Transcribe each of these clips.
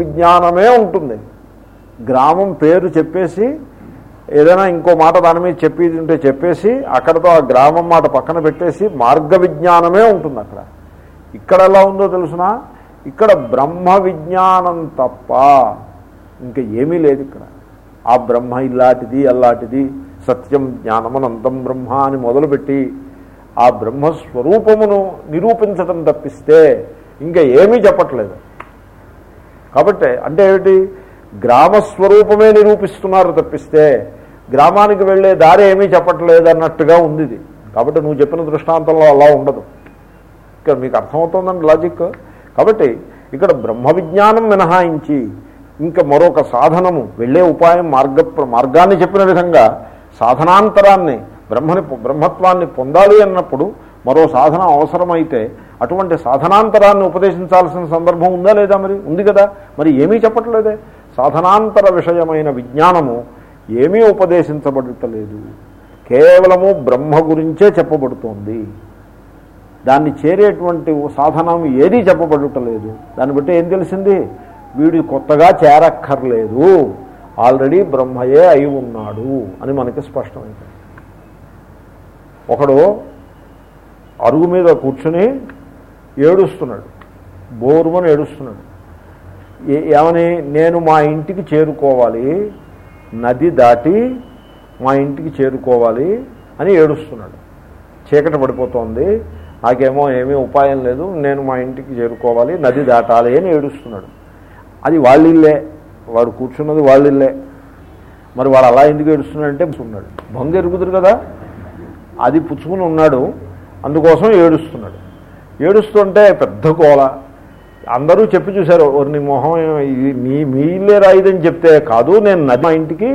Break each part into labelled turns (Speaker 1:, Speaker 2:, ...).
Speaker 1: విజ్ఞానమే ఉంటుంది. గ్రామం పేరు చెప్పేసి ఏదైనా ఇంకో మాట దాని మీద చెప్పేది ఉంటే చెప్పేసి అక్కడతో ఆ గ్రామం మాట పక్కన పెట్టేసి మార్గ విజ్ఞానమే ఉంటుంది అక్కడ. ఇక్కడ ఎలా ఉందో తెలుసునా? ఇక్కడ బ్రహ్మ విజ్ఞానం తప్ప ఇంకా ఏమీ లేదు ఇక్కడ. ఆ బ్రహ్మ ఇల్లాంటిది అల్లాంటిది సత్యం జ్ఞానమనంతం బ్రహ్మ అని మొదలుపెట్టి ఆ బ్రహ్మస్వరూపమును నిరూపించటం తప్పిస్తే ఇంకా ఏమీ చెప్పట్లేదు. కాబట్టి అంటే ఏమిటి? గ్రామస్వరూపమే నిరూపిస్తున్నారు తప్పిస్తే గ్రామానికి వెళ్ళే దారి ఏమీ చెప్పట్లేదు అన్నట్టుగా ఉంది ఇది కాబట్టి నువ్వు చెప్పిన దృష్టాంతంలో అలా ఉండదు. ఇక్కడ మీకు అర్థమవుతుందండి లాజిక్? కాబట్టి ఇక్కడ బ్రహ్మ విజ్ఞానం మినహాయించి ఇంకా మరొక సాధనము వెళ్ళే ఉపాయం మార్గ మార్గాన్ని చెప్పిన విధంగా సాధనాంతరాన్ని బ్రహ్మని బ్రహ్మత్వాన్ని పొందాలి అన్నప్పుడు మరో సాధన అవసరమైతే అటువంటి సాధనాంతరాన్ని ఉపదేశించాల్సిన సందర్భం ఉందా లేదా మరి? ఉంది కదా. మరి ఏమీ చెప్పట్లేదే. సాధనాంతర విషయమైన విజ్ఞానము ఏమీ ఉపదేశించబడటలేదు. కేవలము బ్రహ్మ గురించే చెప్పబడుతోంది. దాన్ని చేరేటువంటి సాధనం ఏదీ చెప్పబడటలేదు. దాన్ని బట్టి ఏం తెలిసింది? వీడు కొత్తగా చేరక్కర్లేదు. ఆల్రెడీ బ్రహ్మయే అయి ఉన్నాడు అని మనకి స్పష్టమైంది. ఒకడు అరుగు మీద కూర్చుని ఏడుస్తున్నాడు. బోరుమని ఏడుస్తున్నాడు. ఏమని? నేను మా ఇంటికి చేరుకోవాలి. నది దాటి మా ఇంటికి చేరుకోవాలి అని ఏడుస్తున్నాడు. చీకటి పడిపోతోంది. నాకేమో ఏమీ ఉపాయం లేదు. నేను మా ఇంటికి చేరుకోవాలి. నది దాటాలి అని ఏడుస్తున్నాడు. అది వాళ్ళిల్లే. వాడు కూర్చున్నది వాళ్ళిల్లే. మరి వాడు అలా ఎందుకు ఏడుస్తున్నాడంటే ఉన్నాడు భంగ ఎరుగుదురు కదా. అది పుచ్చుకుని ఉన్నాడు. అందుకోసం ఏడుస్తున్నాడు. ఏడుస్తుంటే పెద్ద గోళ అందరూ చెప్పి చూశారు "ఓరి నీ మొహం ఇది మీ మీలే రాయిదని చెప్తే కాదు నేను నది మా ఇంటికి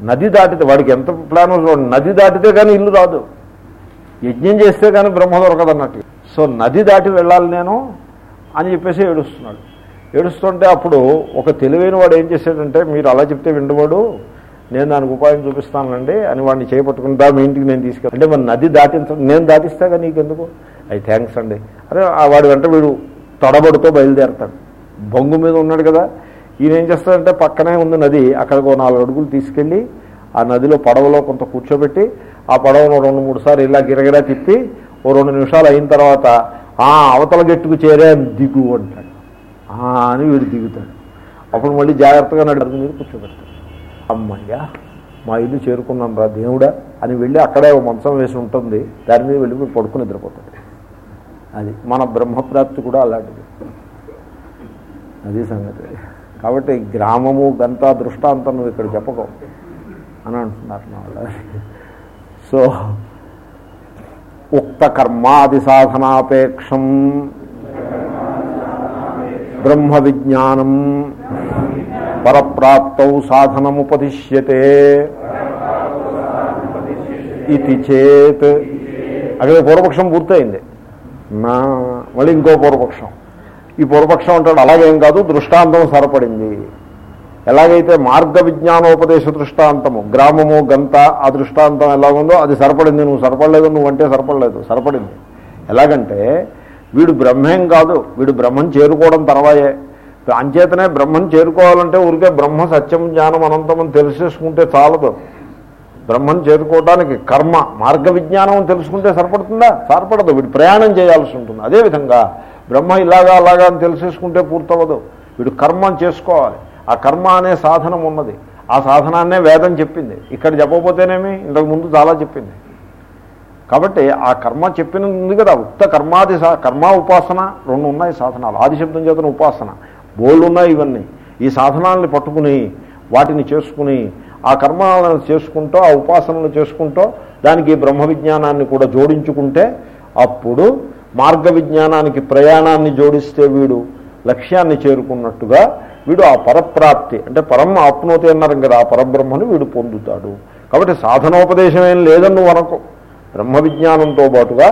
Speaker 1: నది దాటితే వాడికి ఎంత ప్లాన్ నది దాటితే కానీ ఇల్లు రాదు. యజ్ఞం చేస్తే కానీ బ్రహ్మ దొరకదన్నట్టు సో నది దాటి వెళ్ళాలి నేను అని చెప్పేసి ఏడుస్తున్నాడు. ఏడుస్తుంటే అప్పుడు ఒక తెలివైన వాడు ఏం చేశాడంటే మీరు అలా చెప్తే విండవాడు నేను దానికి ఉపాయం చూపిస్తానండి అని వాడిని చేపట్టుకుంటా మీ ఇంటికి నేను తీసుకెళ్ళి అంటే మరి నది దాటించ నేను దాటిస్తాగా నీకెందుకు? అవి థ్యాంక్స్ అండి. అరే వాడి వెంట వీడు తడబడుతో బయలుదేరతాడు. బొంగు మీద ఉన్నాడు కదా ఈయన ఏం చేస్తాడంటే పక్కనే ఉంది నది అక్కడికి నాలుగు అడుగులు తీసుకెళ్ళి ఆ నదిలో పడవలో కొంత కూర్చోబెట్టి ఆ పడవను రెండు మూడు సార్లు ఇలా గిరగిరా తిప్పి ఓ రెండు నిమిషాలు అయిన తర్వాత ఆ అవతల గట్టుకు చేరే దిగు అంటాడు. అని వీడు దిగుతాడు. అప్పుడు మళ్ళీ జాగ్రత్తగా నడు మీద కూర్చోబెడతాడు. అమ్మయ్యా మా ఇల్లు చేరుకున్నాం రా దేవుడా అని వెళ్ళి అక్కడే మంచం వేసి ఉంటుంది. దాని మీద వెళ్ళి మీరు పడుకుని నిద్రపోతుంది. అది మన బ్రహ్మప్రాప్తి కూడా అలాంటిది. అది సంగతి. కాబట్టి గ్రామము గంతా దృష్టాంతం నువ్వు ఇక్కడ చెప్పకవు అని అంటున్నారు నా సో ఉక్త కర్మాది సాధనాపేక్షం బ్రహ్మ విజ్ఞానం పరప్రాప్తౌ సాధనముపదిశ్యతే. ఇది చేత్. అక్కడ పూర్వపక్షం పూర్తయింది. నా మళ్ళీ ఇంకో పూర్వపక్షం. ఈ పూర్వపక్షం అంటాడు అలాగేం కాదు దృష్టాంతం సరపడింది. ఎలాగైతే మార్గ విజ్ఞానోపదేశ దృష్టాంతము గ్రామము గంత ఆ దృష్టాంతం ఎలాగుందో అది సరపడింది. నువ్వు సరపడలేదు నువ్వంటే సరపడలేదు సరపడింది. ఎలాగంటే వీడు బ్రహ్మేం కాదు వీడు బ్రహ్మం చేరుకోవడం తర్వాయే. అంచేతనే బ్రహ్మం చేరుకోవాలంటే ఊరికే బ్రహ్మ సత్యం జ్ఞానం అనంతమని తెలిసేసుకుంటే చాలదు. బ్రహ్మం చేరుకోవడానికి కర్మ మార్గ విజ్ఞానం తెలుసుకుంటే సరిపడుతుందా? సరిపడదు. వీడు ప్రయాణం చేయాల్సి ఉంటుంది. అదేవిధంగా బ్రహ్మ ఇలాగా అలాగా అని తెలిసేసుకుంటే పూర్తవ్వదు. వీడు కర్మ చేసుకోవాలి. ఆ కర్మ అనే సాధనం ఉన్నది. ఆ సాధనాన్నే వేదం చెప్పింది. ఇక్కడ చెప్పకపోతేనేమి ఇంతకు ముందు చాలా చెప్పింది. కాబట్టి ఆ కర్మ చెప్పినది ఉంది కదా. ఉక్త కర్మాది సా కర్మ ఉపాసన రెండు ఉన్నాయి సాధనాలు. ఆదిశబ్దం చేతన ఉపాసన. బోల్డ్ ఉన్నాయి ఇవన్నీ. ఈ సాధనాలని పట్టుకుని వాటిని చేసుకుని ఆ కర్మాలను చేసుకుంటూ ఆ ఉపాసనలు చేసుకుంటూ దానికి బ్రహ్మ విజ్ఞానాన్ని కూడా జోడించుకుంటే అప్పుడు మార్గ విజ్ఞానానికి ప్రయాణాన్ని జోడిస్తే వీడు లక్ష్యాన్ని చేరుకున్నట్టుగా వీడు ఆ పరప్రాప్తి అంటే పరం ఆప్నోతి అన్నారు కదా ఆ పరబ్రహ్మను వీడు పొందుతాడు. కాబట్టి సాధనోపదేశం ఏం లేదని నువ్వు అనకు. బ్రహ్మ విజ్ఞానంతో పాటుగా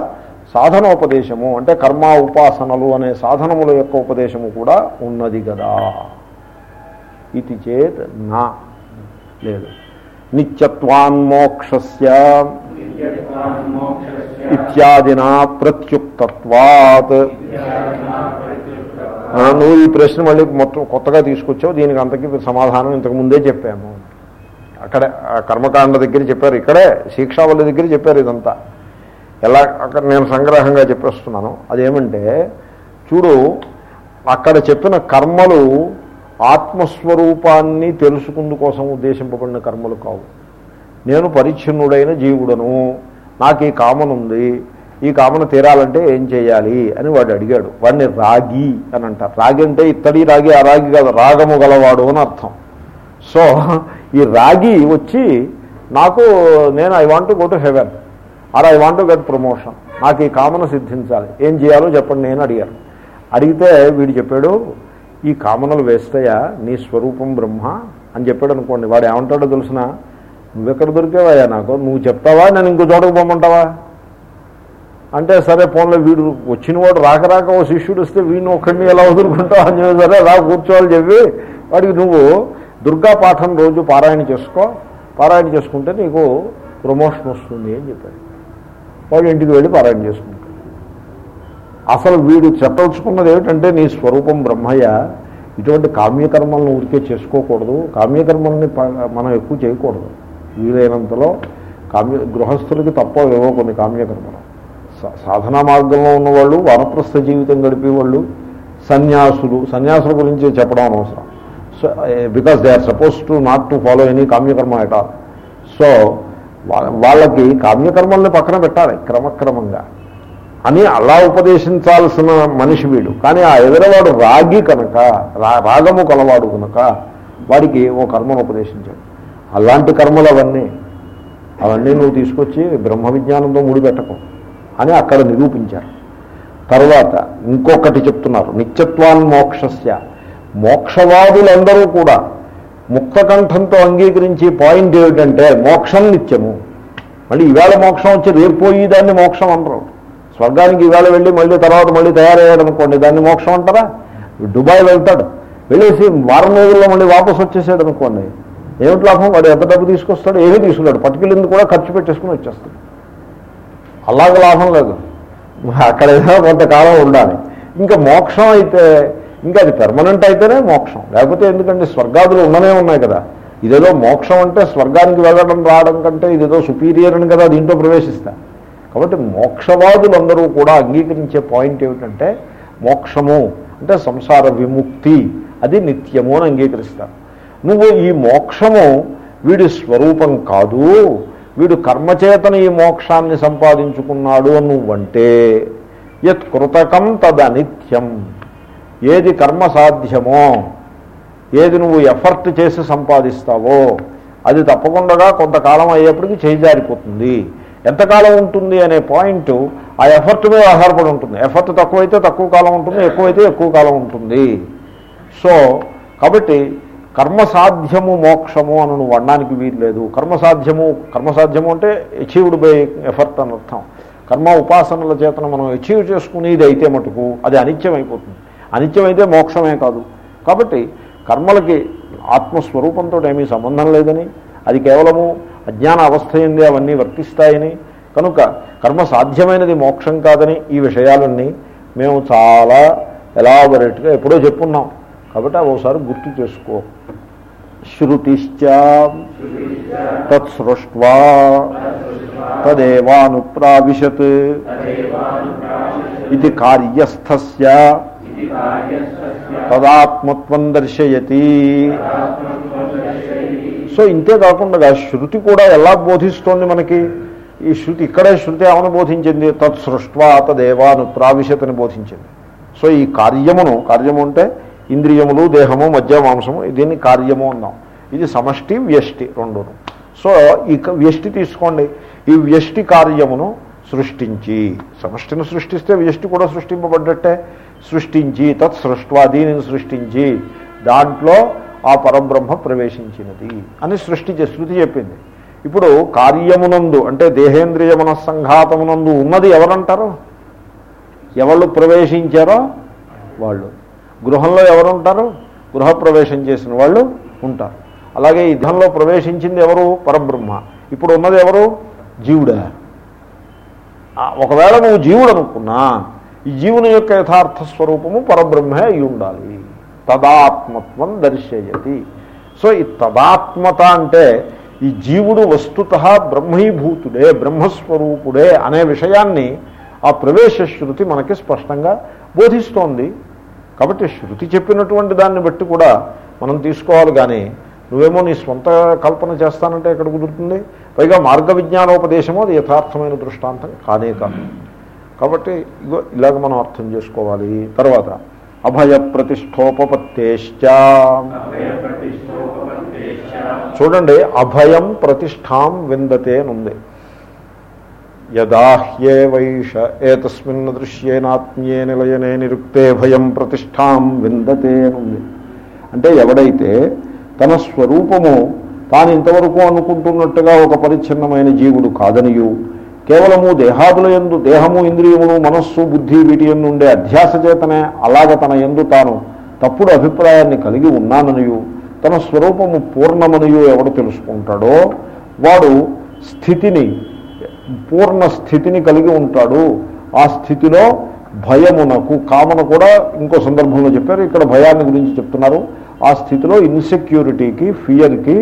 Speaker 1: సాధనోపదేశము అంటే కర్మ ఉపాసనలు అనే సాధనముల యొక్క ఉపదేశము కూడా ఉన్నది కదా. ఇది చేత్ నా. లేదు. నిత్యత్వాన్మోక్షస్య ఇత్యాదినా ప్రత్యుక్తత్వాత్. నువ్వు ఈ ప్రశ్న మళ్ళీ మొత్తం కొత్తగా తీసుకొచ్చావు దీనికి అంతకి సమాధానం ఇంతకు ముందే చెప్పాము. అక్కడే కర్మకాండ దగ్గర చెప్పారు ఇక్కడే శిక్షావళి దగ్గర చెప్పారు ఇదంతా. ఎలా అక్కడ నేను సంగ్రహంగా చెప్పేస్తున్నాను. అదేమంటే చూడు అక్కడ చెప్పిన కర్మలు ఆత్మస్వరూపాన్ని తెలుసుకుందు కోసం ఉద్దేశింపబడిన కర్మలు కావు. నేను పరిచ్ఛిన్నుడైన జీవుడను. నాకు ఈ కామన్ ఉంది. ఈ కామన తీరాలంటే ఏం చేయాలి అని వాడు అడిగాడు. వాడిని రాగి అని అంటారు. రాగి అంటే ఇత్తడి రాగి ఆ రాగి కాదు రాగము గలవాడు అని అర్థం. సో ఈ రాగి వచ్చి నాకు నేను I want go to heaven or I want get promotion. నాకు ఈ కామన సిద్ధించాలి. ఏం చేయాలో చెప్పండి నేను అడిగాను. అడిగితే వీడు చెప్పాడు ఈ కామనలు వేస్తాయా నీ స్వరూపం బ్రహ్మ అని చెప్పాడు అనుకోండి. వాడు ఏమంటాడో నువ్వు నువ్వెక్కడ దొరికేవాయా నాకు? నువ్వు చెప్తావా? నేను ఇంకో చోటకు పోమంటావా? అంటే సరే ఫోన్లో వీడు వచ్చిన వాడు రాక రాక ఓ శిష్యుడు వస్తే వీడిని ఒక్కడిని ఎలా వదులుకుంటావు? అని చెప్పి సరే రా కూర్చోవాలి చెప్పి వాడికి నువ్వు దుర్గా పాఠం రోజు పారాయణ చేసుకో. పారాయణ చేసుకుంటే నీకు ప్రమోషన్ వస్తుంది అని చెప్పాడు. వాడు ఇంటికి వెళ్ళి పారాయణ చేసుకుంటాడు. అసలు వీడు చెప్పదలుచుకున్నది ఏమిటంటే నీ స్వరూపం బ్రహ్మయ్య ఇటువంటి కామ్యకర్మలను ఊరికే చేసుకోకూడదు. కామ్యకర్మల్ని మనం ఎక్కువ చేయకూడదు. వీలైనంతలో కామ్య గృహస్థులకి తప్పవేవో కొన్ని కామ్యకర్మలు. సాధనా మార్గంలో ఉన్నవాళ్ళు వానప్రస్థ జీవితం గడిపేవాళ్ళు సన్యాసులు సన్యాసుల గురించి చెప్పడం అనవసరం. So because they are suppose to not to follow any కామ్యకర్మ at all so వాళ్ళకి కామ్యకర్మల్ని పక్కన పెట్టాలి క్రమక్రమంగా. అని అలా ఉపదేశించాల్సిన మనిషి వీడు. కానీ ఆ ఎదురవాడు రాగి కనుక రా- రాగము కలవాడు కనుక వాడికి ఓ కర్మను ఉపదేశించాడు. అలాంటి కర్మలు అవన్నీ. అవన్నీ నువ్వు తీసుకొచ్చి బ్రహ్మ విజ్ఞానంతో ముడిపెట్టకు అని అక్కడ నిరూపించారు. తర్వాత ఇంకొకటి చెప్తున్నారు నిత్యత్వాన్ మోక్షస్య మోక్షవాదులందరూ కూడా ముక్తకంఠంతో అంగీకరించి పాయింట్ ఏమిటంటే మోక్షం నిత్యము. మళ్ళీ ఈవేళ మోక్షం వచ్చి రేపు పోయి దాన్ని మోక్షం అనరు స్వర్గానికి ఈవేళ వెళ్ళి మళ్ళీ తర్వాత మళ్ళీ తయారయ్యాడు అనుకోండి దాన్ని మోక్షం అంటారా? దుబాయ్ వెళ్తాడు. వెళ్ళేసి వారం రోజుల్లో మళ్ళీ వాపసు వచ్చేసాడు అనుకోండి. ఏమిటి లాభం? వాడు ఎంత డబ్బు తీసుకొస్తాడు ఏమీ తీసుకున్నాడు. పట్టుకెళ్ళింది కూడా ఖర్చు పెట్టేసుకుని వచ్చేస్తాడు. అలాగ లాభం లేదు. అక్కడ ఏదో కొంతకాలం ఉండాలి. ఇంకా మోక్షం అయితే ఇంకా అది పెర్మనెంట్ అయితేనే మోక్షం. లేకపోతే ఎందుకంటే స్వర్గాదులు ఉండనే ఉన్నాయి కదా. ఇదేదో మోక్షం అంటే స్వర్గానికి వెళ్ళడం రావడం కంటే ఇదేదో సుపీరియర్ అని కదా దీంట్లో ప్రవేశిస్తా. కాబట్టి మోక్షవాదులందరూ కూడా అంగీకరించే పాయింట్ ఏమిటంటే మోక్షము అంటే సంసార విముక్తి. అది నిత్యము అని అంగీకరిస్తారు నువ్వు ఈ మోక్షము వీడి స్వరూపం కాదు. వీడు కర్మచేతన ఈ మోక్షాన్ని సంపాదించుకున్నాడు అని నువ్వంటే యత్ కృతకం తదనిత్యం. ఏది కర్మ సాధ్యమో ఏది నువ్వు ఎఫర్ట్ చేసి సంపాదిస్తావో అది తప్పకుండా కొంతకాలం అయ్యేప్పటికీ చేజారిపోతుంది ఎంతకాలం ఉంటుంది అనే పాయింట్ ఆ ఎఫర్ట్ మీద ఆధారపడి ఉంటుంది. ఎఫర్ట్ తక్కువైతే తక్కువ కాలం ఉంటుంది ఎక్కువైతే ఎక్కువ కాలం ఉంటుంది. సో కాబట్టి కర్మసాధ్యము మోక్షము అని నువ్వు అనడానికి వీలు లేదు కర్మసాధ్యము కర్మసాధ్యము అంటే అచీవ్డ్ బై ఎఫర్ట్ అని అర్థం. కర్మ ఉపాసనల చేతన మనం అచీవ్ చేసుకునేది అయితే మటుకు అది అనిత్యం అయిపోతుంది అనిత్యమైతే మోక్షమే కాదు. కాబట్టి కర్మలకి ఆత్మస్వరూపంతో ఏమీ సంబంధం లేదని అది కేవలము అజ్ఞాన అవస్థ ఎందే అవన్నీ వర్తిస్తాయని కనుక కర్మ సాధ్యమైనది మోక్షం కాదని ఈ విషయాలన్నీ మేము చాలా ఎలాబొరేట్గా ఎప్పుడో చెప్పున్నాం. కాబట్టి అవి ఒకసారి గుర్తు చేసుకో. శృతిశ్చ తత్సృష్వా తదేవానుప్రావిశత్ ఇది కార్యస్థస్య తదాత్మత్వం దర్శయతి. సో ఇంతే కాకుండా శృతి కూడా ఎలా బోధిస్తోంది మనకి? ఈ శృతి ఇక్కడే శృతి ఏమని బోధించింది? తత్సృష్వా తదేవాను ప్రావిశతని బోధించింది. సో ఈ కార్యమును కార్యము అంటే ఇంద్రియములు దేహము మధ్య మాంసము దీన్ని కార్యము అన్నాం. ఇది సమష్టి వ్యష్టి రెండును. సో ఈ వ్యష్టి తీసుకోండి. ఈ వ్యష్టి కార్యమును సృష్టించి సమష్టిని సృష్టిస్తే వ్యష్టి కూడా సృష్టింపబడ్డట్టే. సృష్టించి తత్ సృష్వా దీనిని సృష్టించి దాంట్లో ఆ పరబ్రహ్మ ప్రవేశించినది అని సృష్టి శృతి చెప్పింది. ఇప్పుడు కార్యమునందు అంటే దేహేంద్రియ మనస్సంఘాతమునందు ఉన్నది ఎవరంటారు? ఎవళ్ళు ప్రవేశించారో వాళ్ళు. గృహంలో ఎవరు ఉంటారు గృహప్రవేశం చేసిన వాళ్ళు ఉంటారు. అలాగే యుద్ధంలో ప్రవేశించింది ఎవరు? పరబ్రహ్మ. ఇప్పుడు ఉన్నది ఎవరు? జీవుడా. ఒకవేళ నువ్వు జీవుడు అనుకున్నా ఈ జీవుని యొక్క యథార్థ స్వరూపము పరబ్రహ్మే అయి ఉండాలి. తదాత్మత్వం దర్శయతి. సో ఈ తదాత్మత అంటే ఈ జీవుడు వస్తుత బ్రహ్మీభూతుడే బ్రహ్మస్వరూపుడే అనే విషయాన్ని ఆ ప్రవేశ శృతి మనకి స్పష్టంగా బోధిస్తోంది. కాబట్టి శృతి చెప్పినటువంటి దాన్ని బట్టి కూడా మనం తీసుకోవాలి కానీ నువ్వేమో నీ స్వంత కల్పన చేస్తానంటే ఎక్కడ కుదురుతుంది? పైగా మార్గ విజ్ఞానోపదేశము అది యథార్థమైన దృష్టాంతం కానే కాదు. కాబట్టి ఇగో ఇలాగ మనం అర్థం చేసుకోవాలి. తర్వాత అభయ ప్రతిష్టోపత్తిశ్చ చూడండి అభయం ప్రతిష్టాం విందతే అని యదాహ్యే వైష ఏతస్మిన్ దృశ్యేనాత్మ్యే నిలయనే నిరుక్తే భయం ప్రతిష్టాం విందతే అని అంటే ఎవడైతే తన స్వరూపము తాను ఇంతవరకు అనుకుంటున్నట్టుగా ఒక పరిచ్ఛిన్నమైన జీవుడు కాదనియు కేవలము దేహాదుల ఎందు దేహము ఇంద్రియములు మనస్సు బుద్ధి వీటి ఎందు ఉండే అధ్యాస చేతనే అలాగ తన ఎందు తాను తప్పుడు అభిప్రాయాన్ని కలిగి ఉన్నాననియు తన స్వరూపము పూర్ణమనియు ఎవడు తెలుసుకుంటాడో వాడు స్థితిని పూర్ణ స్థితిని కలిగి ఉంటాడు. ఆ స్థితిలో భయమునకు కామన కూడా ఇంకో సందర్భంలో చెప్పారు ఇక్కడ భయాన్ని గురించి చెప్తున్నారు. ఆ స్థితిలో ఇన్సెక్యూరిటీకి ఫియర్కి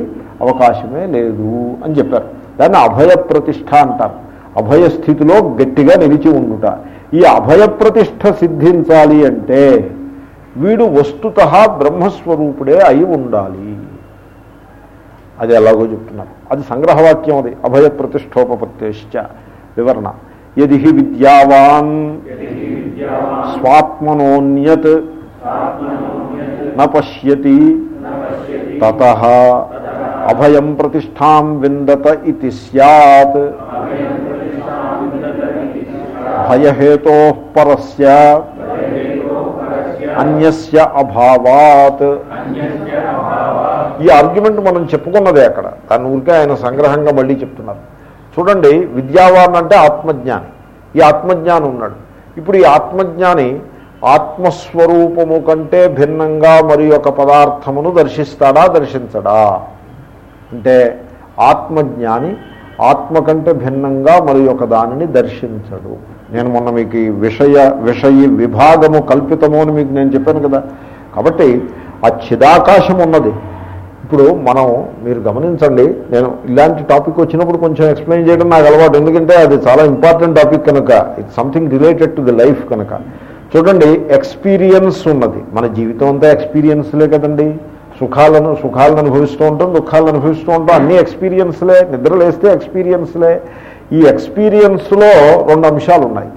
Speaker 1: అవకాశమే లేదు అని చెప్పారు. దాన్ని అభయ ప్రతిష్ట అంటారు. అభయస్థితిలో గట్టిగా నిలిచి ఉండుట. ఈ అభయ ప్రతిష్ట సిద్ధించాలి అంటే వీడు వస్తుత బ్రహ్మస్వరూపుడే అయి ఉండాలి. అది ఎలాగో చెప్తున్నారు అది సంగ్రహవాక్యం అది. అభయ ప్రతిష్టోపత్తిశ్చ వివరణ. యది విద్యావాన్ స్వాత్మనోన్యత్ నశ్యతి తత అభయం ప్రతిష్టాం విందత ఇది సత్ భయహేతో పరస్య అన్యస్య అభావాత్. ఈ ఆర్గ్యుమెంట్ మనం చెప్పుకున్నదే అక్కడ. దాని ఊరికే ఆయన సంగ్రహంగా మళ్ళీ చెప్తున్నారు. చూడండి విద్యావాన్ అంటే ఆత్మజ్ఞాని. ఈ ఆత్మజ్ఞాని ఉన్నాడు. ఇప్పుడు ఈ ఆత్మజ్ఞాని ఆత్మస్వరూపము కంటే భిన్నంగా మరి ఒక పదార్థమును దర్శిస్తాడా దర్శించడా? అంటే ఆత్మజ్ఞాని ఆత్మ కంటే భిన్నంగా మరి ఒక దానిని దర్శించడు. నేను మొన్న మీకు ఈ విషయ విషయ విభాగము కల్పితము అని మీకు నేను చెప్పాను కదా. కాబట్టి ఆ చిదాకాశం ఉన్నది. ఇప్పుడు మనం మీరు గమనించండి నేను ఇలాంటి టాపిక్ వచ్చినప్పుడు కొంచెం ఎక్స్ప్లెయిన్ చేయడం నాకు అలవాటు. ఎందుకంటే అది చాలా ఇంపార్టెంట్ టాపిక్ కనుక. It's something related to the life కనుక. చూడండి ఎక్స్పీరియన్స్ ఉన్నది. మన జీవితం అంతా ఎక్స్పీరియన్స్లే కదండి. సుఖాలను సుఖాలను అనుభవిస్తూ ఉంటాం దుఃఖాలను అనుభవిస్తూ ఉంటాం. అన్ని ఎక్స్పీరియన్స్లే నిద్రలేస్తే ఎక్స్పీరియన్స్లే ఈ ఎక్స్పీరియన్స్లో రెండు అంశాలు ఉన్నాయి.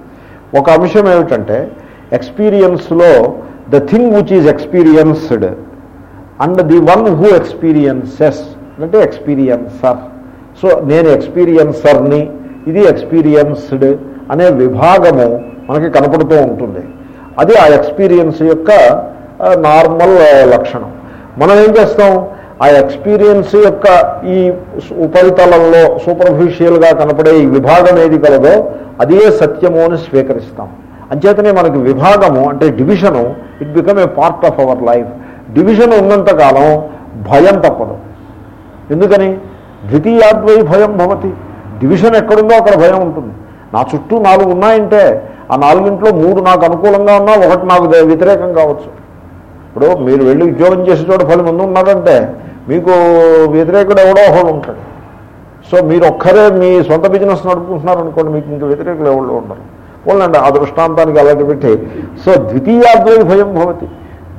Speaker 1: ఒక అంశం ఏమిటంటే ఎక్స్పీరియన్స్లో the thing which is experienced and the one who experiences అంటే ఎక్స్పీరియన్సర్ సో నేను ఎక్స్పీరియన్సర్ని ఇది ఎక్స్పీరియన్స్డ్ అనే విభాగము మనకి కనపడుతూ ఉంటుంది. అది ఆ ఎక్స్పీరియన్స్ యొక్క నార్మల్ లక్షణం. మనం ఏం చేస్తాం? ఆ ఎక్స్పీరియన్స్ యొక్క ఈ ఉపరితలంలో సూపర్ఫిషియల్గా కనపడే ఈ విభాగం ఏది కలదో అదే సత్యము అని స్వీకరిస్తాం. అంచేతనే మనకి విభాగము అంటే division it become a part of our life division ఉన్నంతకాలం భయం తప్పదు. ఎందుకని? ద్వితీయాద్వై భయం భవతి. డివిజన్ ఎక్కడుందో అక్కడ భయం ఉంటుంది. నా చుట్టూ నాలుగు ఉన్నాయంటే ఆ నాలుగింట్లో మూడు నాకు అనుకూలంగా ఉన్నా ఒకటి నాకు వ్యతిరేకం కావచ్చు. ఇప్పుడు మీరు వెళ్ళి ఉద్యోగం చేసే చోట పది మంది ఉన్నారంటే మీకు వ్యతిరేకుడు ఎవడో ఒకడు ఉంటాడు. సో మీరు ఒక్కరే మీ సొంత బిజినెస్ నడుపుకుంటున్నారు అనుకోండి మీకు ఇంక వ్యతిరేకులు ఎవరు ఉండరు. పోలండి ఆ దృష్టాంతానికి అలాంటి పెట్టి. సో ద్వితీయాద్వై భయం భవతి.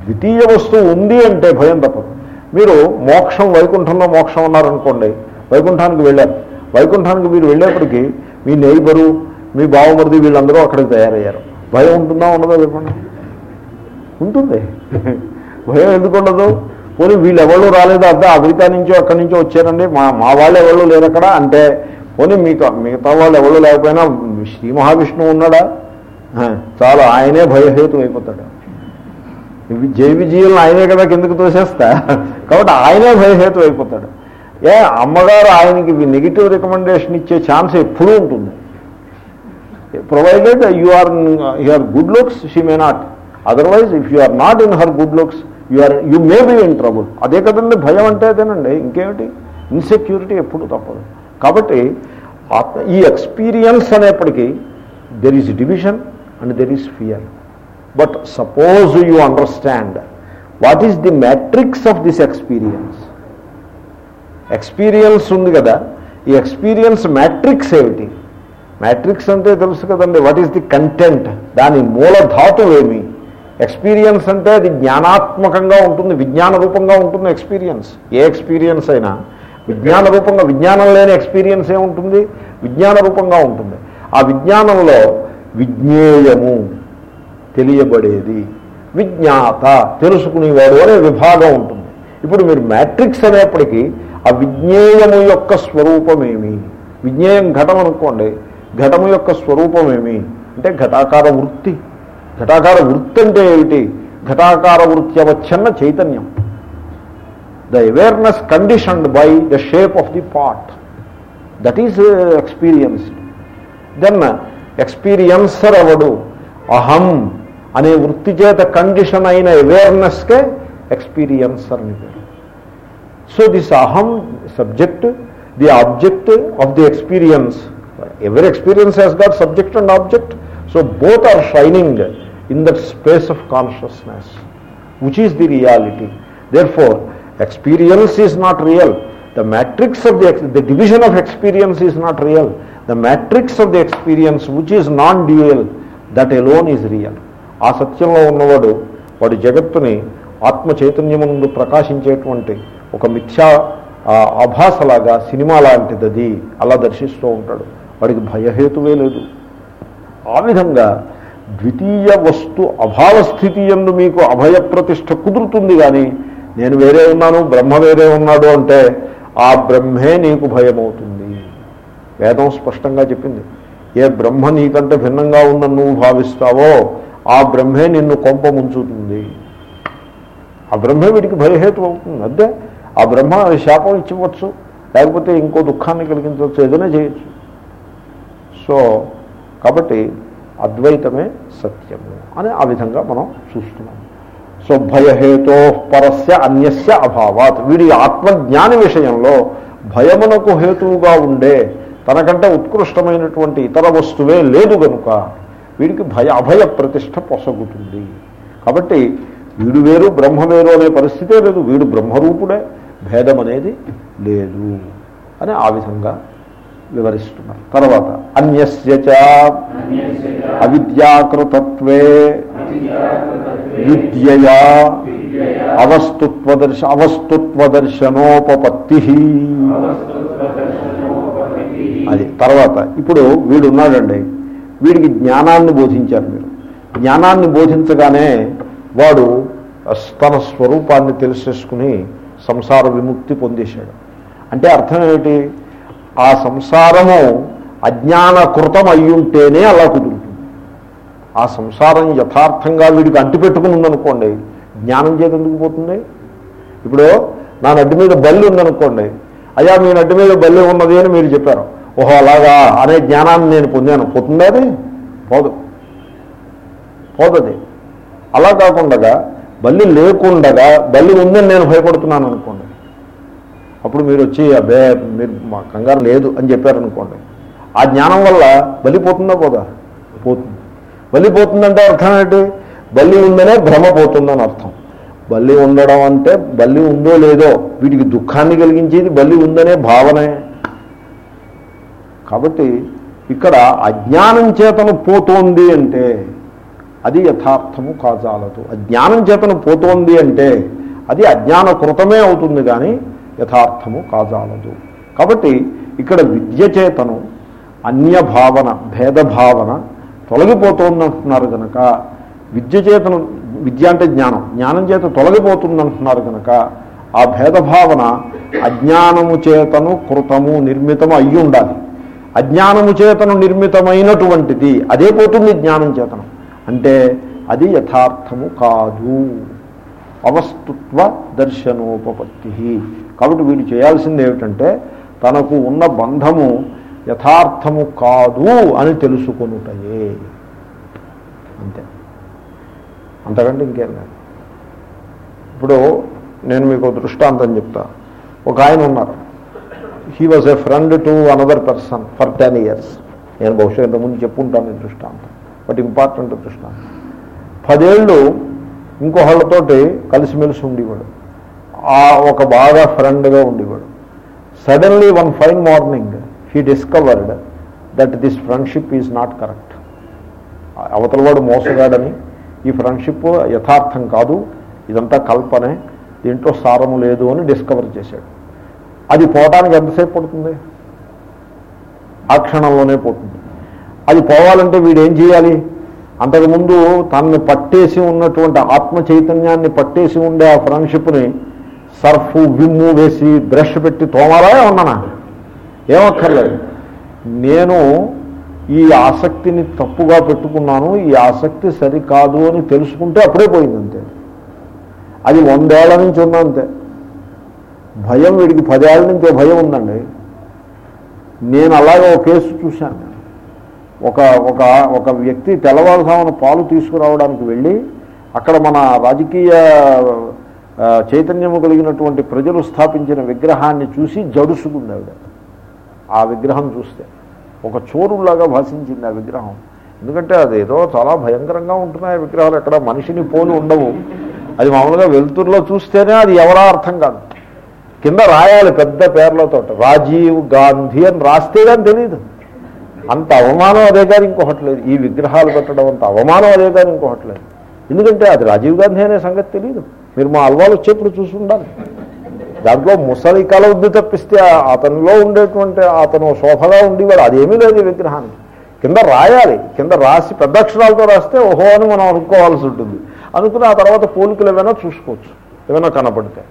Speaker 1: ద్వితీయ వస్తువు ఉంది అంటే భయం తప్పదు. మీరు మోక్షం వైకుంఠంలో మోక్షం ఉన్నారనుకోండి వైకుంఠానికి వెళ్ళారు. వైకుంఠానికి మీరు వెళ్ళేప్పటికీ మీ నైబరు మీ బావమరిది వీళ్ళందరూ అక్కడికి తయారయ్యారు. భయం ఉంటుందా ఉండదో చెప్పండి? ఉంటుంది. భయం ఎందుకు ఉండదు పోనీ వీళ్ళు ఎవరు రాలేదు? అంటే అమెరికా నుంచో అక్కడి నుంచో వచ్చారండి? మా మా వాళ్ళు ఎవరు లేరు అక్కడ? అంటే పోనీ మీకు మిగతా వాళ్ళు ఎవరు లేకపోయినా శ్రీ మహావిష్ణువు ఉన్నాడా? చాలు చాలా ఆయనే భయహేతు అయిపోతాడు. జై విజయులను ఆయనే కదా కిందకు తోసేస్తా. కాబట్టి ఆయనే భయహేతు అయిపోతాడు. ఏ అమ్మగారు ఆయనకి నెగిటివ్ రికమెండేషన్ ఇచ్చే ఛాన్స్ ఎప్పుడూ ఉంటుంది. Provided you are you are good looks she may not otherwise if you are not in her good looks you are you may be in trouble అదే కదండి భయం అంటే అదేనండి. ఇంకేమిటి? ఇన్సెక్యూరిటీ ఎప్పుడు తప్పదు. కాబట్టి ఆత్మ ఈ ఎక్స్పీరియన్స్ అనేప్పటికీ there is division and there is fear but suppose you understand what is the matrix of this experience experience ఉంది కదా. ఈ ఎక్స్పీరియన్స్ మ్యాట్రిక్స్ ఏమిటి? మ్యాట్రిక్స్ అంటే తెలుసు కదండి. వాట్ ఈస్ ది కంటెంట్ దాని మూల ధాతు ఏమి ఎక్స్పీరియన్స్ అంటే అది జ్ఞానాత్మకంగా ఉంటుంది విజ్ఞాన రూపంగా ఉంటుంది ఎక్స్పీరియన్స్. ఏ ఎక్స్పీరియన్స్ అయినా విజ్ఞాన రూపంగా విజ్ఞానం లేని ఎక్స్పీరియన్స్ ఏముంటుంది విజ్ఞాన రూపంగా ఉంటుంది. ఆ విజ్ఞానంలో విజ్ఞేయము తెలియబడేది. విజ్ఞాత తెలుసుకునేవాడు అనే విభాగం ఉంటుంది. ఇప్పుడు మీరు మ్యాట్రిక్స్ అనేప్పటికీ ఆ విజ్ఞేయము యొక్క స్వరూపమేమి? విజ్ఞేయం ఘటం అనుకోండి ఘటము యొక్క స్వరూపమేమి? అంటే ఘటాకార వృత్తి. ఘటాకార వృత్తి అంటే ఏమిటి? ఘటాకార వృత్తి వృత్యవచ్ఛన్న చైతన్యం. The awareness conditioned by the shape of the pot that is experienced then experiencer అవడు అహం అనే వృత్తి చేత కండిషన్ అయిన అవేర్నెస్కే ఎక్స్పీరియన్సర్ అని పేరు. సో దిస్ అహం subject the object of the experience ఎవరి experience he's got subject and object so both are shining in the space of consciousness which is the reality therefore experience is not real the matrix of the the division of experience is not real the matrix of the experience which is non dual that alone is real ఆ సత్యంలో ఉన్నవాడు వాడు జగత్తుని ఆత్మ చైతన్యము నుండి ప్రకాశించేటువంటి ఒక మిథ్యా అభాసలాగా సినిమా లాంటిది అలా దర్శిస్తూ ఉంటాడు. వాడికి భయహేతువే లేదు. ఆ విధంగా ద్వితీయ వస్తు అభావ స్థితి ఎందు మీకు అభయ ప్రతిష్ట కుదురుతుంది కానీ నేను వేరే ఉన్నాను బ్రహ్మ వేరే ఉన్నాడు అంటే ఆ బ్రహ్మే నీకు భయమవుతుంది. వేదం స్పష్టంగా చెప్పింది. ఏ బ్రహ్మ నీకంటే భిన్నంగా ఉందని నువ్వు భావిస్తావో ఆ బ్రహ్మే నిన్ను కొంప ముంచుతుంది. ఆ బ్రహ్మే వీడికి భయహేతు అవుతుంది అదే ఆ బ్రహ్మ శాపం ఇచ్చివచ్చు లేకపోతే ఇంకో దుఃఖాన్ని కలిగించవచ్చు ఏదైనా చేయొచ్చు. సో కాబట్టి అద్వైతమే సత్యము అని ఆ విధంగా మనం చూస్తున్నాం. సో భయహేతో పరస్య అన్యస్య అభావాత్. వీడి ఆత్మజ్ఞాని విషయంలో భయమునకు హేతువుగా ఉండే తనకంటే ఉత్కృష్టమైనటువంటి ఇతర వస్తువే లేదు గనుక వీడికి భయ అభయ ప్రతిష్ట పొసగుతుంది. కాబట్టి వీడు వేరు బ్రహ్మ వేరు అనే పరిస్థితే లేదు. వీడు బ్రహ్మరూపుడే భేదం అనేది లేదు అని ఆ విధంగా వివరిస్తున్నారు. తర్వాత అన్యస్య చ అవిద్యాకృతత్వే విద్యయా అవస్తుత్వదర్శ అవస్తుత్వదర్శనోపపత్తి. అది తర్వాత ఇప్పుడు వీడు ఉన్నాడండి. వీడికి జ్ఞానాన్ని బోధించారు మీరు జ్ఞానాన్ని బోధించగానే వాడు తన స్వరూపాన్ని తెలిసేసుకుని సంసార విముక్తి పొందేశాడు. అంటే అర్థం ఏమిటి? ఆ సంసారము అజ్ఞానకృతం అయ్యుంటేనే అలా కుదురుతుంది. ఆ సంసారం యథార్థంగా వీడికి అంటిపెట్టుకుని ఉందనుకోండి జ్ఞానం చేత ఎందుకు పోతుంది? ఇప్పుడు నా నడ్డు మీద బల్లి ఉందనుకోండి అయ్యా మీ నడ్డు మీద బల్లి ఉన్నది అని మీరు చెప్పారు. ఓహో అలాగా అనే జ్ఞానాన్ని నేను పొందాను. పోతుంది అది? పోదు. పోతుంది అలా కాకుండా బల్లి లేకుండగా బల్లి ఉందని నేను భయపడుతున్నాను అనుకోండి అప్పుడు మీరు వచ్చి అబ్బే మీరు మా కంగారు లేదు అని చెప్పారనుకోండి. ఆ జ్ఞానం వల్ల బలి పోతుందా పోదా? పోతుంది. బలి పోతుందంటే అర్థం ఏంటి? బల్లి ఉందనే భ్రమ పోతుందని అర్థం. బల్లి ఉండడం అంటే బల్లి ఉందో లేదో వీటికి దుఃఖాన్ని కలిగించేది బల్లి ఉందనే భావనే. కాబట్టి ఇక్కడ అజ్ఞానం చేతను పోతోంది అంటే అది యథార్థము కాజాలదు. అజ్ఞానం చేతను పోతోంది అంటే అది అజ్ఞాన కృతమే అవుతుంది కానీ యథార్థము కాజాలదు. కాబట్టి ఇక్కడ విద్య చేతను అన్య భావన భేదభావన తొలగిపోతోందంటున్నారు కనుక విద్య చేతను విద్య అంటే జ్ఞానం జ్ఞానం చేత తొలగిపోతుందంటున్నారు కనుక ఆ భేదభావన అజ్ఞానము చేతను కృతము నిర్మితము అయ్యి ఉండాలి. అజ్ఞానము చేతను నిర్మితమైనటువంటిది అదే పోతుంది జ్ఞానం చేతనం. అంటే అది యథార్థము కాదు. అవస్తుత్వ దర్శనోపపత్తి. కాబట్టి వీడు చేయాల్సింది ఏమిటంటే తనకు ఉన్న బంధము యథార్థము కాదు అని తెలుసుకొనుటయే. అంతే. అంతకంటే ఇంకేం లేదు. ఇప్పుడు నేను మీకు దృష్టాంతం చెప్తా. ఒక ఆయన ఉన్నారు. He was a friend to another person for ten years నేను బహుశా ఇంతకుముందు చెప్పుకుంటాను దృష్టాంతం. బట్ ఇంపార్టెంట్ దృష్టాంతం. పదేళ్ళు ఇంకోహళ్ళతోటి కలిసిమెలిసి ఉండేవాడు. ఒక బాగా ఫ్రెండ్గా ఉండేవాడు. Suddenly one fine morning he discovered that this friendship is not correct అవతలవాడు మోసగాడని ఈ ఫ్రెండ్షిప్ యథార్థం కాదు ఇదంతా కల్పనే దీంట్లో సారము లేదు అని డిస్కవర్ చేశాడు. అది పోవటానికి ఎంతసేపు పడుతుంది? ఆ క్షణంలోనే పోతుంది. అది పోవాలంటే వీడు ఏం చేయాలి? అంతకుముందు తనని పట్టేసి ఉన్నటువంటి ఆత్మ చైతన్యాన్ని పట్టేసి ఉండే ఆ ఫ్రెండ్షిప్ని సర్ఫ్ విమ్ము వేసి బ్రష్ పెట్టి తోమాలా ఉన్నానా ఏమక్కర్లేదు. నేను ఈ ఆసక్తిని తప్పుగా పెట్టుకున్నాను ఈ ఆసక్తి సరికాదు అని తెలుసుకుంటే అప్పుడే పోయింది అంతే అది వందేళ్ళ నుంచి ఉందంతే భయం వీడికి పదేళ్ళ నుంచే భయం ఉందండి. నేను అలాగే ఒక కేసు చూశాను. ఒక ఒక ఒక వ్యక్తి తెల్లవారుసామున పాలు తీసుకురావడానికి వెళ్ళి అక్కడ మన రాజకీయ చైతన్యము కలిగినటువంటి ప్రజలు స్థాపించిన విగ్రహాన్ని చూసి జడుసుకుంది ఆవిడ ఆ విగ్రహం చూస్తే ఒక చోరులాగా భాషించింది ఆ విగ్రహం. ఎందుకంటే అదేదో చాలా భయంకరంగా ఉంటున్నాయి ఆ విగ్రహాలు. ఎక్కడ మనిషిని పోలి ఉండవు. అది మామూలుగా వెలుతురులో చూస్తేనే అది ఎవరా అర్థం కాదు. కింద రాయాలి పెద్ద పేర్లతో రాజీవ్ గాంధీ అని రాస్తే కానీ తెలియదు అంత అవమానం అదే కానీ ఇంకొకటి లేదు. ఈ విగ్రహాలు పెట్టడం అంత అవమానం అదే కానీ ఇంకొకటి లేదు. ఎందుకంటే అది రాజీవ్ గాంధీ అనే సంగతి తెలియదు మీరు మా అల్వాలు వచ్చేప్పుడు చూసి ఉండాలి. దాంట్లో ముసలి కళ ఉంది తప్పిస్తే అతనిలో ఉండేటువంటి అతను శోభగా ఉండేవాడు. అదేమీ లేదు విగ్రహాన్ని కింద రాయాలి. కింద రాసి పెద్ద అక్షరాలతో రాస్తే ఓహో అని మనం అనుకోవాల్సి ఉంటుంది. అనుకుని ఆ తర్వాత పోలికలు ఏమైనా చూసుకోవచ్చు. ఏమైనా కనపడితే.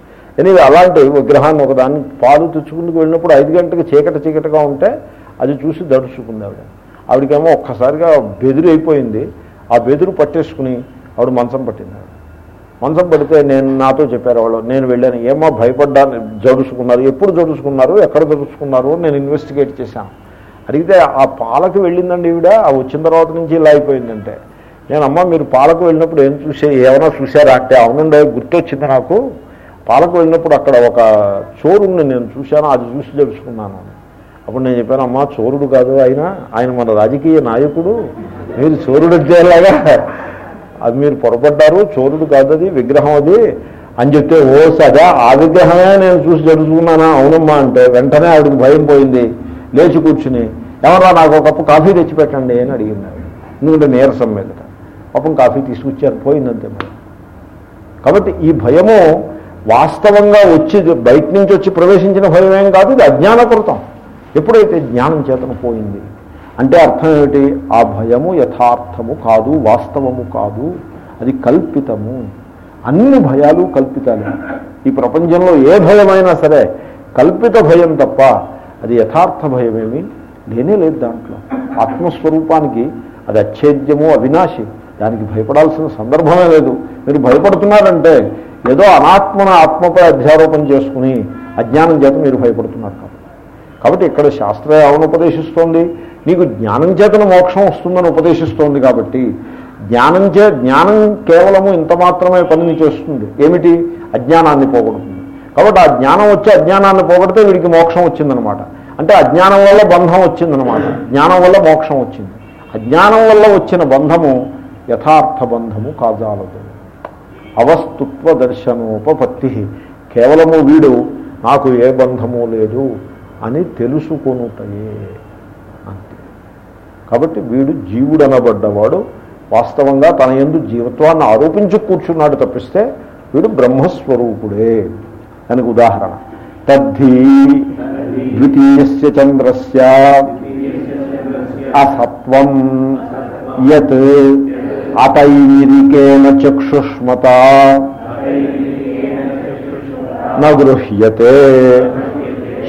Speaker 1: ఎనివి అలాంటి విగ్రహాన్ని ఒకదాన్ని పాలు తెచ్చుకుందుకు వెళ్ళినప్పుడు ఐదు గంటలకు చీకటి చీకటిగా ఉంటే అది చూసి దడుచుకుంది ఆవిడ ఆవిడకేమో ఒక్కసారిగా బెదిరి అయిపోయింది. ఆ బెదురు పట్టేసుకుని ఆవిడ మంచం పట్టింది. ఆవిడ మంచం పడితే నేను నాతో చెప్పారు వాళ్ళు నేను వెళ్ళాను. ఏమో భయపడ్డాను జడుచుకున్నారు ఎప్పుడు జడుచుకున్నారు ఎక్కడ జడుచుకున్నారు నేను ఇన్వెస్టిగేట్ చేశాను. అడిగితే ఆ పాలకు వెళ్ళిందండి ఈవిడ ఆ వచ్చిన తర్వాత నుంచి ఇలా అయిపోయిందంటే. నేను అమ్మ మీరు పాలకు వెళ్ళినప్పుడు ఏం చూసే ఏమైనా చూసారా అంటే అవునండి గుర్తొచ్చింది నాకు. పాలకు వెళ్ళినప్పుడు అక్కడ ఒక చోరుని నేను చూశాను అది చూసి జడుచుకున్నాను అప్పుడు నేను చెప్పాను అమ్మా చోరుడు కాదు ఆయన. ఆయన మన రాజకీయ నాయకుడు. మీరు చోరుడు వచ్చేలాగా అది మీరు పొరపడ్డారు చోరుడు కాదు అది విగ్రహం అది అని చెప్తే ఓ సదా ఆ విగ్రహమే నేను చూసి జడుచుకున్నానా? అవునమ్మా అంటే వెంటనే ఆవిడకి భయం పోయింది. లేచి కూర్చుని ఎవరా నాకు ఒక కప్పు కాఫీ తెచ్చిపెట్టండి అని అడిగింది ఆవిడ. ఎందుకంటే నీరసం మీదట. పాపం కాఫీ తీసుకొచ్చారు పోయిందంతే మరి. కాబట్టి ఈ భయము వాస్తవంగా వచ్చి బయట నుంచి వచ్చి ప్రవేశించిన భయం ఏం కాదు ఇది అజ్ఞానకృతం. ఎప్పుడైతే జ్ఞానం చేతను పోయింది అంటే అర్థం ఏమిటి? ఆ భయము యథార్థము కాదు వాస్తవము కాదు అది కల్పితము. అన్ని భయాలు కల్పితాలు. ఈ ప్రపంచంలో ఏ భయమైనా సరే కల్పిత భయం తప్ప అది యథార్థ భయమేమి లేనే లేదు దాంట్లో. ఆత్మస్వరూపానికి అది అచ్ఛేద్యము అవినాశి. దానికి భయపడాల్సిన సందర్భమే లేదు. మీరు భయపడుతున్నారంటే ఏదో అనాత్మన ఆత్మపై అధ్యారోపణ చేసుకుని అజ్ఞానం చేత మీరు భయపడుతున్నారు కాబట్టి. కాబట్టి ఇక్కడ శాస్త్రం ఏమని ఉపదేశిస్తోంది. నీకు జ్ఞానం చేతన మోక్షం వస్తుందని ఉపదేశిస్తోంది కాబట్టి జ్ఞానం చే జ్ఞానం కేవలము ఇంత మాత్రమే పనిని చేస్తుంది. ఏమిటి? అజ్ఞానాన్ని పోగొడుతుంది. కాబట్టి ఆ జ్ఞానం వచ్చి అజ్ఞానాన్ని పోగొడితే వీడికి మోక్షం వచ్చిందనమాట అంటే అజ్ఞానం వల్ల బంధం వచ్చిందనమాట జ్ఞానం వల్ల మోక్షం వచ్చింది. అజ్ఞానం వల్ల వచ్చిన బంధము యథార్థ బంధము కాజాలదు. అవస్తుత్వ దర్శనోపపత్తి. కేవలము వీడు నాకు ఏ బంధము లేదు అని తెలుసుకొనుటయే. కాబట్టి వీడు జీవుడు అనబడ్డవాడు వాస్తవంగా తన ఎందు జీవత్వాన్ని ఆరోపించి కూర్చున్నాడు తప్పిస్తే వీడు బ్రహ్మస్వరూపుడే దానికి ఉదాహరణ. తద్ధి ద్వితీయస్య చంద్రస్య అసత్వం యత్ అతైరికేణ చక్షుష్మత. నగృహ్యతే.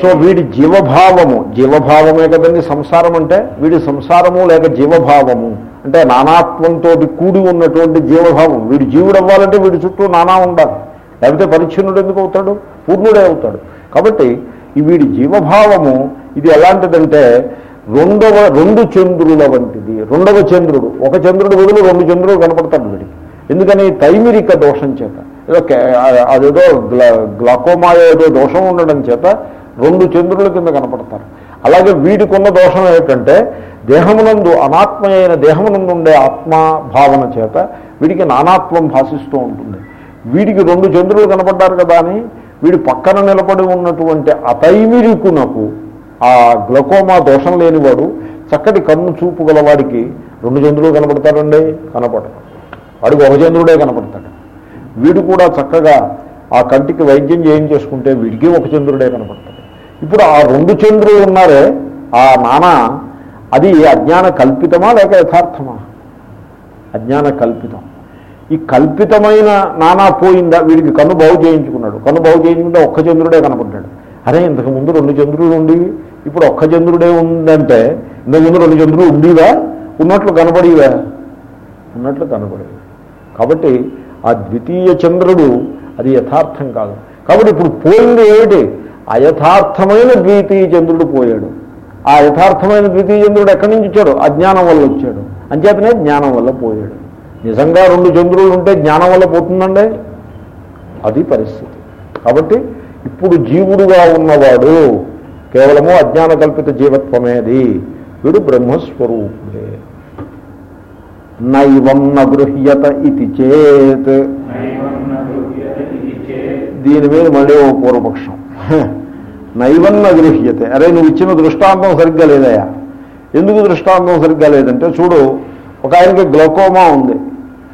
Speaker 1: సో వీడి జీవభావము జీవభావమే కదండి సంసారం అంటే? వీడి సంసారము లేక జీవభావము. అంటే నానాత్వంతో కూడి ఉన్నటువంటి జీవభావం. వీడు జీవుడు అవ్వాలంటే వీడి చుట్టూ నానా ఉండాలి. లేకపోతే పరిచ్ఛిన్నుడు ఎందుకు అవుతాడు? పూర్ణుడే అవుతాడు. కాబట్టి ఈ వీడి జీవభావము ఇది ఎలాంటిదంటే రెండవ రెండు చంద్రుల వంటిది. రెండవ చంద్రుడు. ఒక చంద్రుడు బదులు రెండు చంద్రుడు కనపడతాడు వీడికి. ఎందుకని? తైమిరిక దోషం చేత. ఏదో అదేదో గ్లా గ్లాకోమా ఏదో దోషం ఉండడం చేత రెండు చంద్రుల కింద కనపడతారు. అలాగే వీటికున్న దోషం ఏమిటంటే దేహమునందు అనాత్మ అయిన దేహమునందు ఉండే ఆత్మ భావన చేత వీడికి నానాత్వం భాషిస్తూ ఉంటుంది. వీడికి రెండు చంద్రులు కనపడ్డారు కదా అని వీడి పక్కన నిలబడి ఉన్నటువంటి అతైమిరికునకు ఆ గ్లకోమా దోషం లేనివాడు చక్కటి కన్ను చూపు గలవాడికి రెండు చంద్రులు కనపడతారండి? కనపడరు. వాడికి ఒక చంద్రుడే కనపడతాడు. వీడు కూడా చక్కగా ఆ కంటికి వైద్యం చేయించేసుకుంటే వీడికి ఒక చంద్రుడే కనపడతాడు. ఇప్పుడు ఆ రెండు చంద్రులు ఉన్నారే ఆ నానా అది అజ్ఞాన కల్పితమా లేక యథార్థమా? అజ్ఞాన కల్పితం. ఈ కల్పితమైన నానా పోయిందా? వీడికి కన్ను బాగు చేయించుకున్నాడు. కన్ను బాగు చేయించుకుంటే ఒక్క చంద్రుడే కనపడ్డాడు అరే ఇంతకు ముందు రెండు చంద్రులు ఉండి ఇప్పుడు ఒక్క చంద్రుడే ఉందంటే ఇంతకు ముందు రెండు చంద్రులు ఉండేవా? ఉన్నట్లు కనపడేవా ఉన్నట్లు కనపడేవి కాబట్టి ఆ ద్వితీయ చంద్రుడు అది యథార్థం కాదు. కాబట్టి ఇప్పుడు పోయింది ఏమిటి? అయథార్థమైన ద్వితీయ చంద్రుడు పోయాడు. ఆ యథార్థమైన ద్వితీయ చంద్రుడు ఎక్కడి నుంచి వచ్చాడు? అజ్ఞానం వల్ల వచ్చాడు. అంచేతనే జ్ఞానం వల్ల పోయాడు. నిజంగా రెండు చంద్రులు ఉంటే జ్ఞానం వల్ల పోతుందండి? అది పరిస్థితి. కాబట్టి ఇప్పుడు జీవుడుగా ఉన్నవాడు కేవలము అజ్ఞాన కల్పిత జీవత్వమేది. వీడు బ్రహ్మస్వరూపుడే. నైవం నగృహ్యత ఇది చేత్. దీని మీద మళ్ళీ ఓ పూర్వపక్షం. నైవన్న గృహ్యతే అరే నువ్వు ఇచ్చిన దృష్టాంతం సరిగ్గా లేదయా? ఎందుకు దృష్టాంతం సరిగ్గా లేదంటే చూడు ఒక ఆయనకి గ్లకోమా ఉంది.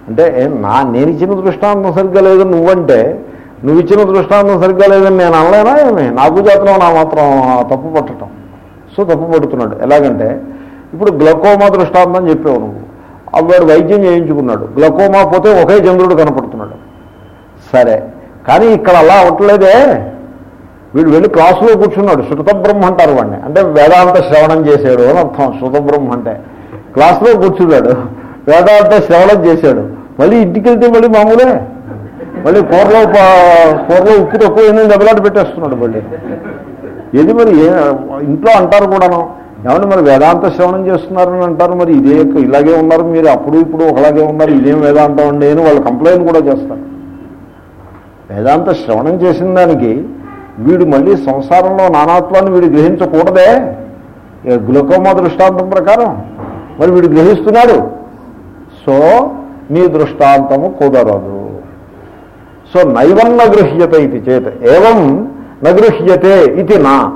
Speaker 1: అంటే నా నేను ఇచ్చిన దృష్టాంతం సరిగ్గా లేదని నువ్వంటే నువ్వు ఇచ్చిన దృష్టాంతం సరిగ్గా లేదని నేను అనలేనా ఏమి? నాకు జాతరం నా మాత్రం తప్పు పట్టడం. సో తప్పు పడుతున్నాడు. ఎలాగంటే ఇప్పుడు గ్లకోమా దృష్టాంతం చెప్పావు నువ్వు. వాడు వైద్యం చేయించుకున్నాడు. గ్లకోమా పోతే ఒకే చంద్రుడు కనపడుతున్నాడు. సరే. కానీ ఇక్కడ అలా అవ్వట్లేదే. వీడు వెళ్ళి క్లాసులో కూర్చున్నాడు. శృత బ్రహ్మ అంటారు వాడిని అంటే వేదాంత శ్రవణం చేశాడు అని అర్థం. శృత బ్రహ్మ అంటే క్లాసులో కూర్చున్నాడు. వేదాంత శ్రవణం చేశాడు. మళ్ళీ ఇంటికి వెళ్తే మళ్ళీ మామూలే. మళ్ళీ కూరలో కూరలో ఉప్పు తక్కువ ఏందని దెబ్బలాట పెట్టేస్తున్నాడు మళ్ళీ. ఏది మరి ఏ- ఇంట్లో అంటారు కూడాను. ఏమన్నా మరి వేదాంత శ్రవణం చేస్తున్నారని అంటారు మరి. ఇదే ఇలాగే ఉన్నారు మీరు. అప్పుడు ఇప్పుడు ఒకలాగే ఉన్నారు. ఇదేం వేదాంతం అండి అని వాళ్ళు కంప్లైంట్ కూడా చేస్తారు. వేదాంత శ్రవణం చేసిన దానికి వీడు మళ్ళీ సంసారంలో నానాత్వాన్ని వీడు గ్రహించకూడదే? గ్లూకోమా గ్లుకోమా దృష్టాంతం ప్రకారం? మరి వీడు గ్రహిస్తున్నాడు. సో నీ దృష్టాంతము కుదరదు. సో నైవం నగృహ్యత ఇది చేత. ఏవం నగృహ్యతే ఇది నా.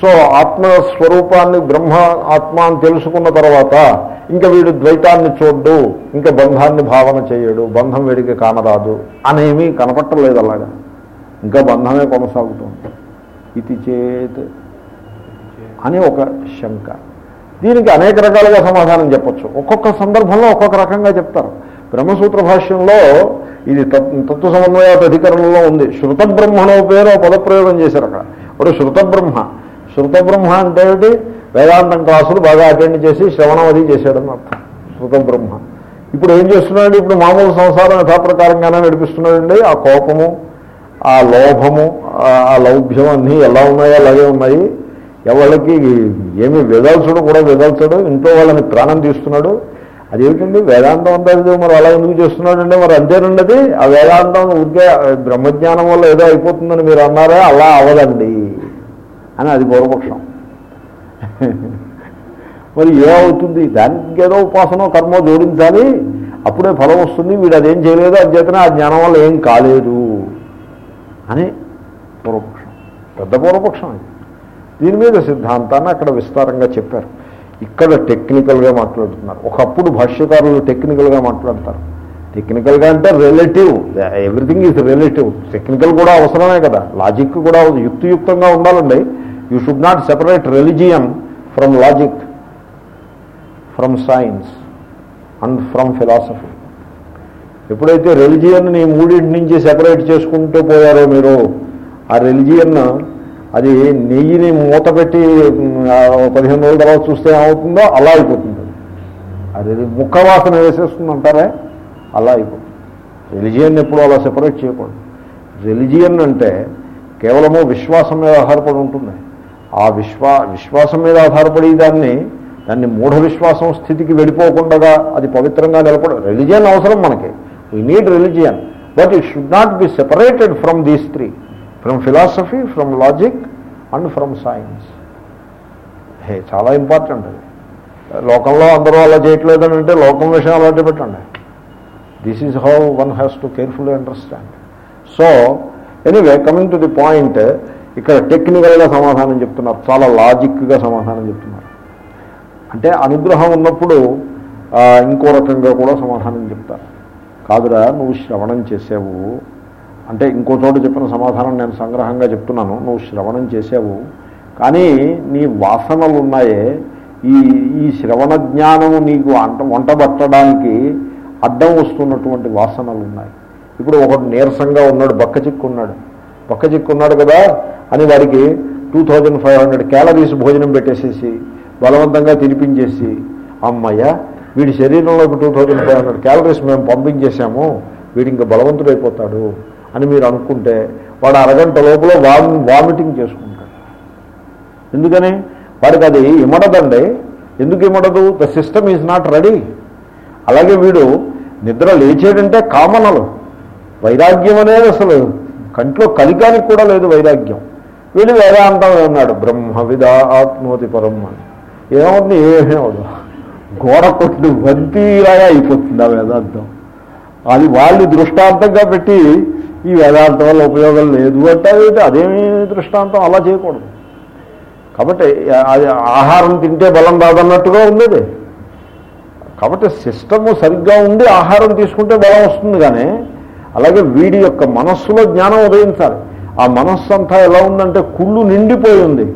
Speaker 1: సో ఆత్మస్వరూపాన్ని బ్రహ్మ ఆత్మ అని తెలుసుకున్న తర్వాత ఇంకా వీడు ద్వైతాన్ని చూడ్డు ఇంకా బంధాన్ని భావన చేయడు బంధం వీడికి కానరాదు అనేమీ కనపట్టలేదు అలాగా. ఇంకా బంధమే కొనసాగుతుంది. ఇది చేత్ అని ఒక శంక. దీనికి అనేక రకాలుగా సమాధానం చెప్పొచ్చు. ఒక్కొక్క సందర్భంలో ఒక్కొక్క రకంగా చెప్తారు. బ్రహ్మసూత్ర భాష్యంలో ఇది తత్వ సమన్వయ అధికరణలో ఉంది. శృత బ్రహ్మణో పేరు పదప్రయోగం చేశారు అక్కడ. ఒకటి శృత బ్రహ్మ శృత బ్రహ్మ అంటే వేదాంతం క్లాసులు బాగా అటెండ్ చేసి శ్రవణం అది చేశాడని అర్థం. శృత బ్రహ్మ ఇప్పుడు ఏం చేస్తున్నాడు ఇప్పుడు మామూలు సంసారం యథాప్రకారంగానే నడిపిస్తున్నాడండి. ఆ కోపము ఆ లోభము ఆ- లౌభ్యం అన్నీ ఎలా ఉన్నాయో అలాగే ఉన్నాయి. ఎవరికి ఏమి వేదాల్చడు కూడా వెదల్చడు. ఇంట్లో వాళ్ళని ప్రాణం తీస్తున్నాడు. అదేమిటండి? వేదాంతం అంతా మరి అలా ఎందుకు చేస్తున్నాడంటే మరి అంతేనండి అది ఆ వేదాంతం ఊరికే బ్రహ్మజ్ఞానం వల్ల ఏదో అయిపోతుందని మీరు అన్నారే? అలా అవ్వదండి అని అది పూర్వపక్షం. మరి ఏమవుతుంది దానికి ఏదో ఉపాసన కర్మ జోడించాలి. అప్పుడే ఫలం వస్తుంది. వీడు అదేం చేయలేదు. అధ్యతనే ఆ జ్ఞానం వల్ల ఏం కాలేదు. అని పూర్వపక్షం పెద్ద పూర్వపక్షం ఇది. దీని మీద సిద్ధాంతాన్ని అక్కడ విస్తారంగా చెప్పారు. ఇక్కడ టెక్నికల్గా మాట్లాడుతున్నారు. ఒకప్పుడు భాష్యకారులు టెక్నికల్గా మాట్లాడతారు. టెక్నికల్గా అంటే relative everything is relative technical కూడా అవసరమే కదా. లాజిక్ కూడా యుక్తియుక్తంగా ఉండాలండి. You should not separate religion from logic from science and from philosophy ఎప్పుడైతే రెలిజియన్ని మూడింటి నుంచి సెపరేట్ చేసుకుంటూ పోయారో మీరు ఆ రెలిజియన్ అది నెయ్యిని మూత పెట్టి పదిహేను రోజుల తర్వాత చూస్తే ఏమవుతుందో అలా అయిపోతుంది. అది ముక్క వాసన వేసేస్తుంది అంటారే? అలా అయిపోతుంది. రెలిజియన్ ఎప్పుడు అలా సెపరేట్ చేయకూడదు. రెలిజియన్ అంటే కేవలము విశ్వాసం మీద ఆధారపడి ఉంటుంది. ఆ విశ్వా విశ్వాసం మీద ఆధారపడి దాన్ని దాన్ని మూఢ విశ్వాసం స్థితికి వెళ్ళిపోకుండా అది పవిత్రంగా నిలబడ రిలిజియన్ అవసరం మనకి. We need religion but it should not be separated from these three from philosophy from logic and from science హే చాలా ఇంపార్టెంట్ అది లోకంలో అందరూ అలా చేయట్లేదని అంటే లోకం విషయం అలాంటి పెట్టండి. This is how one has to carefully understand so anyway coming to the point ఇక్కడ టెక్నికల్గా సమాధానం చెప్తున్నారు. చాలా లాజిక్గా సమాధానం చెప్తున్నారు. అంటే అనుగ్రహం ఉన్నప్పుడు ఇంకో రకంగా కూడా సమాధానం చెప్తారు. కాదురా నువ్వు శ్రవణం చేసావు అంటే ఇంకో చోట చెప్పిన సమాధానం నేను సంగ్రహంగా చెప్తున్నాను. నువ్వు శ్రవణం చేసావు కానీ నీ వాసనలు ఉన్నాయే ఈ ఈ శ్రవణ జ్ఞానము నీకు అంట వంటబట్టడానికి అడ్డం వస్తున్నటువంటి వాసనలు ఉన్నాయి ఇప్పుడు ఒకడు నీరసంగా ఉన్నాడు బక్క చిక్కున్నాడు బక్క చిక్కున్నాడు కదా అని వాడికి two thousand five hundred calories భోజనం పెట్టేసేసి బలవంతంగా తినిపించేసి అమ్మయ్య వీడి శరీరంలోకి two thousand five hundred calories మేము పంపించేశాము వీడి ఇంకా బలవంతుడైపోతాడు అని మీరు అనుకుంటే వాడు అరగంట లోపల వామి వామిటింగ్ చేసుకుంటాడు. ఎందుకని? వాడికి అది ఇమడదండి. ఎందుకు ఇమడదు? The system is not ready అలాగే వీడు నిద్ర లేచేటంటే కామనలు. వైరాగ్యం అనేది అసలు కంట్లో కలికానికి కూడా లేదు వైరాగ్యం. వీడు వేదాంతం ఉన్నాడు బ్రహ్మ విదా ఆత్మోతి పరం అని. ఏమవుతుంది? ఏమీ అవదు గోడ కొట్టు వంతిలాగా అయిపోతుంది ఆ వేదాంతం. అది వాళ్ళు దృష్టాంతంగా పెట్టి ఈ వేదాంతం వల్ల ఉపయోగం లేదు అంటే అదేమి దృష్టాంతం అలా చేయకూడదు. కాబట్టి అది ఆహారం తింటే బలం రాదన్నట్టుగా ఉంది అది. కాబట్టి సిస్టము సరిగ్గా ఉండి ఆహారం తీసుకుంటే బలం వస్తుంది కానీ అలాగే వీడి యొక్క మనస్సులో జ్ఞానం ఉదయించాలి. ఆ మనస్సు అంతా ఎలా ఉందంటే కుళ్ళు నిండిపోయి ఉంది.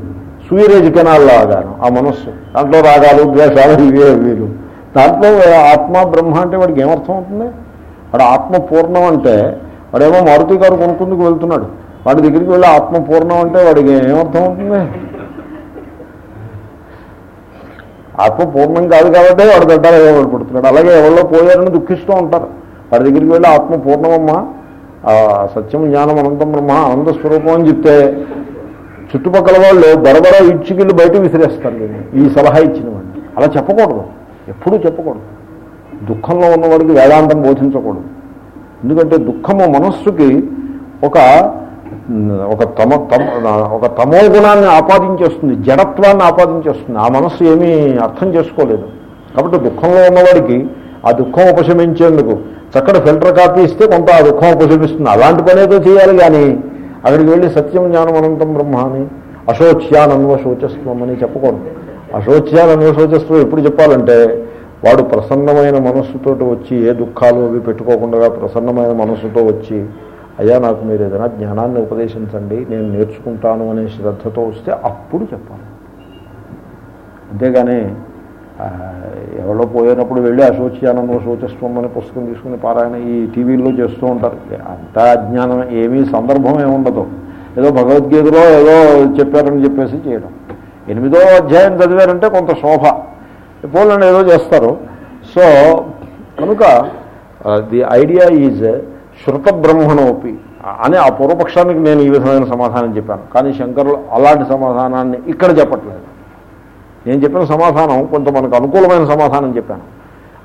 Speaker 1: సూర్యరేజ్ కెనాల్ లాగాను ఆ మనస్సు. దాంట్లో రాగాలు ద్వేషాలు ఇవే వీరు దాంట్లో ఆత్మ బ్రహ్మ అంటే వాడికి ఏమర్థం అవుతుంది వాడు ఆత్మ పూర్ణం అంటే వాడేమో మారుతి గారు కొనుక్కుందుకు వెళ్తున్నాడు. వాడి దగ్గరికి వెళ్ళి ఆత్మ పూర్ణం అంటే వాడికి ఏమర్థం అవుతుంది ఆత్మ పూర్ణం కాదు కాబట్టి వాడు దడ్డాలు ఎవరు పడుతున్నాడు. అలాగే ఎవరిలో పోయారని దుఃఖిస్తూ ఉంటారు. వాడి దగ్గరికి వెళ్ళి ఆత్మ పూర్ణమమ్మా ఆ సత్యం జ్ఞానం అనంతం బ్రహ్మ ఆనంద స్వరూపం అని చెప్తే చుట్టుపక్కల వాళ్ళు బరబర ఇచ్చికిళ్ళు బయట విసిరేస్తారు నేను ఈ సలహా ఇచ్చిన వాడిని అలా చెప్పకూడదు. ఎప్పుడూ చెప్పకూడదు. దుఃఖంలో ఉన్నవాడికి వేదాంతం బోధించకూడదు. ఎందుకంటే దుఃఖము మనస్సుకి ఒక ఒక తమ తమ ఒక తమో గుణాన్ని ఆపాదించేస్తుంది. జడత్వాన్ని ఆపాదించేస్తుంది. ఆ మనస్సు ఏమీ అర్థం చేసుకోలేదు. కాబట్టి దుఃఖంలో ఉన్నవాడికి ఆ దుఃఖం ఉపశమించేందుకు చక్కటి ఫిల్టర్ కాపీ ఇస్తే కొంత ఆ దుఃఖం ఉపశమిస్తుంది. అలాంటి పని ఏదో చేయాలి కానీ అక్కడికి వెళ్ళి సత్యం జ్ఞానం అనంతం బ్రహ్మ అని అశోచ్యానన్వ శోచస్వం అని చెప్పకూడదు. అశోచ్యానన్వ శోచస్వం ఎప్పుడు చెప్పాలంటే వాడు ప్రసన్నమైన మనస్సుతో వచ్చి ఏ దుఃఖాలు అవి పెట్టుకోకుండా ప్రసన్నమైన మనస్సుతో వచ్చి అయ్యా నాకు మీరు ఏదైనా జ్ఞానాన్ని ఉపదేశించండి నేను నేర్చుకుంటాను అనే శ్రద్ధతో వస్తే అప్పుడు చెప్పాలి. అంతేగాని ఎవరో పోయినప్పుడు వెళ్ళి అశోచ్యానందో శోచస్వం అనే పుస్తకం తీసుకుని పారాయణ ఈ టీవీల్లో చేస్తూ ఉంటారు. అంత అజ్ఞానం ఏమీ సందర్భం ఏమి ఉండదు ఏదో భగవద్గీతలో ఏదో చెప్పారని చెప్పేసి చేయడం. ఎనిమిదో అధ్యాయం చదివారంటే కొంత శోభ. పోలండి ఏదో చేస్తారు. సో కనుక ది ఐడియా ఈజ్ శృత బ్రహ్మణోపి అని ఆ పూర్వపక్షానికి నేను ఈ విధమైన సమాధానం చెప్పాను. కానీ శంకరులు అలాంటి సమాధానాన్ని ఇక్కడ చెప్పట్లేదు. నేను చెప్పిన సమాధానం కొంత మనకు అనుకూలమైన సమాధానం చెప్పాను.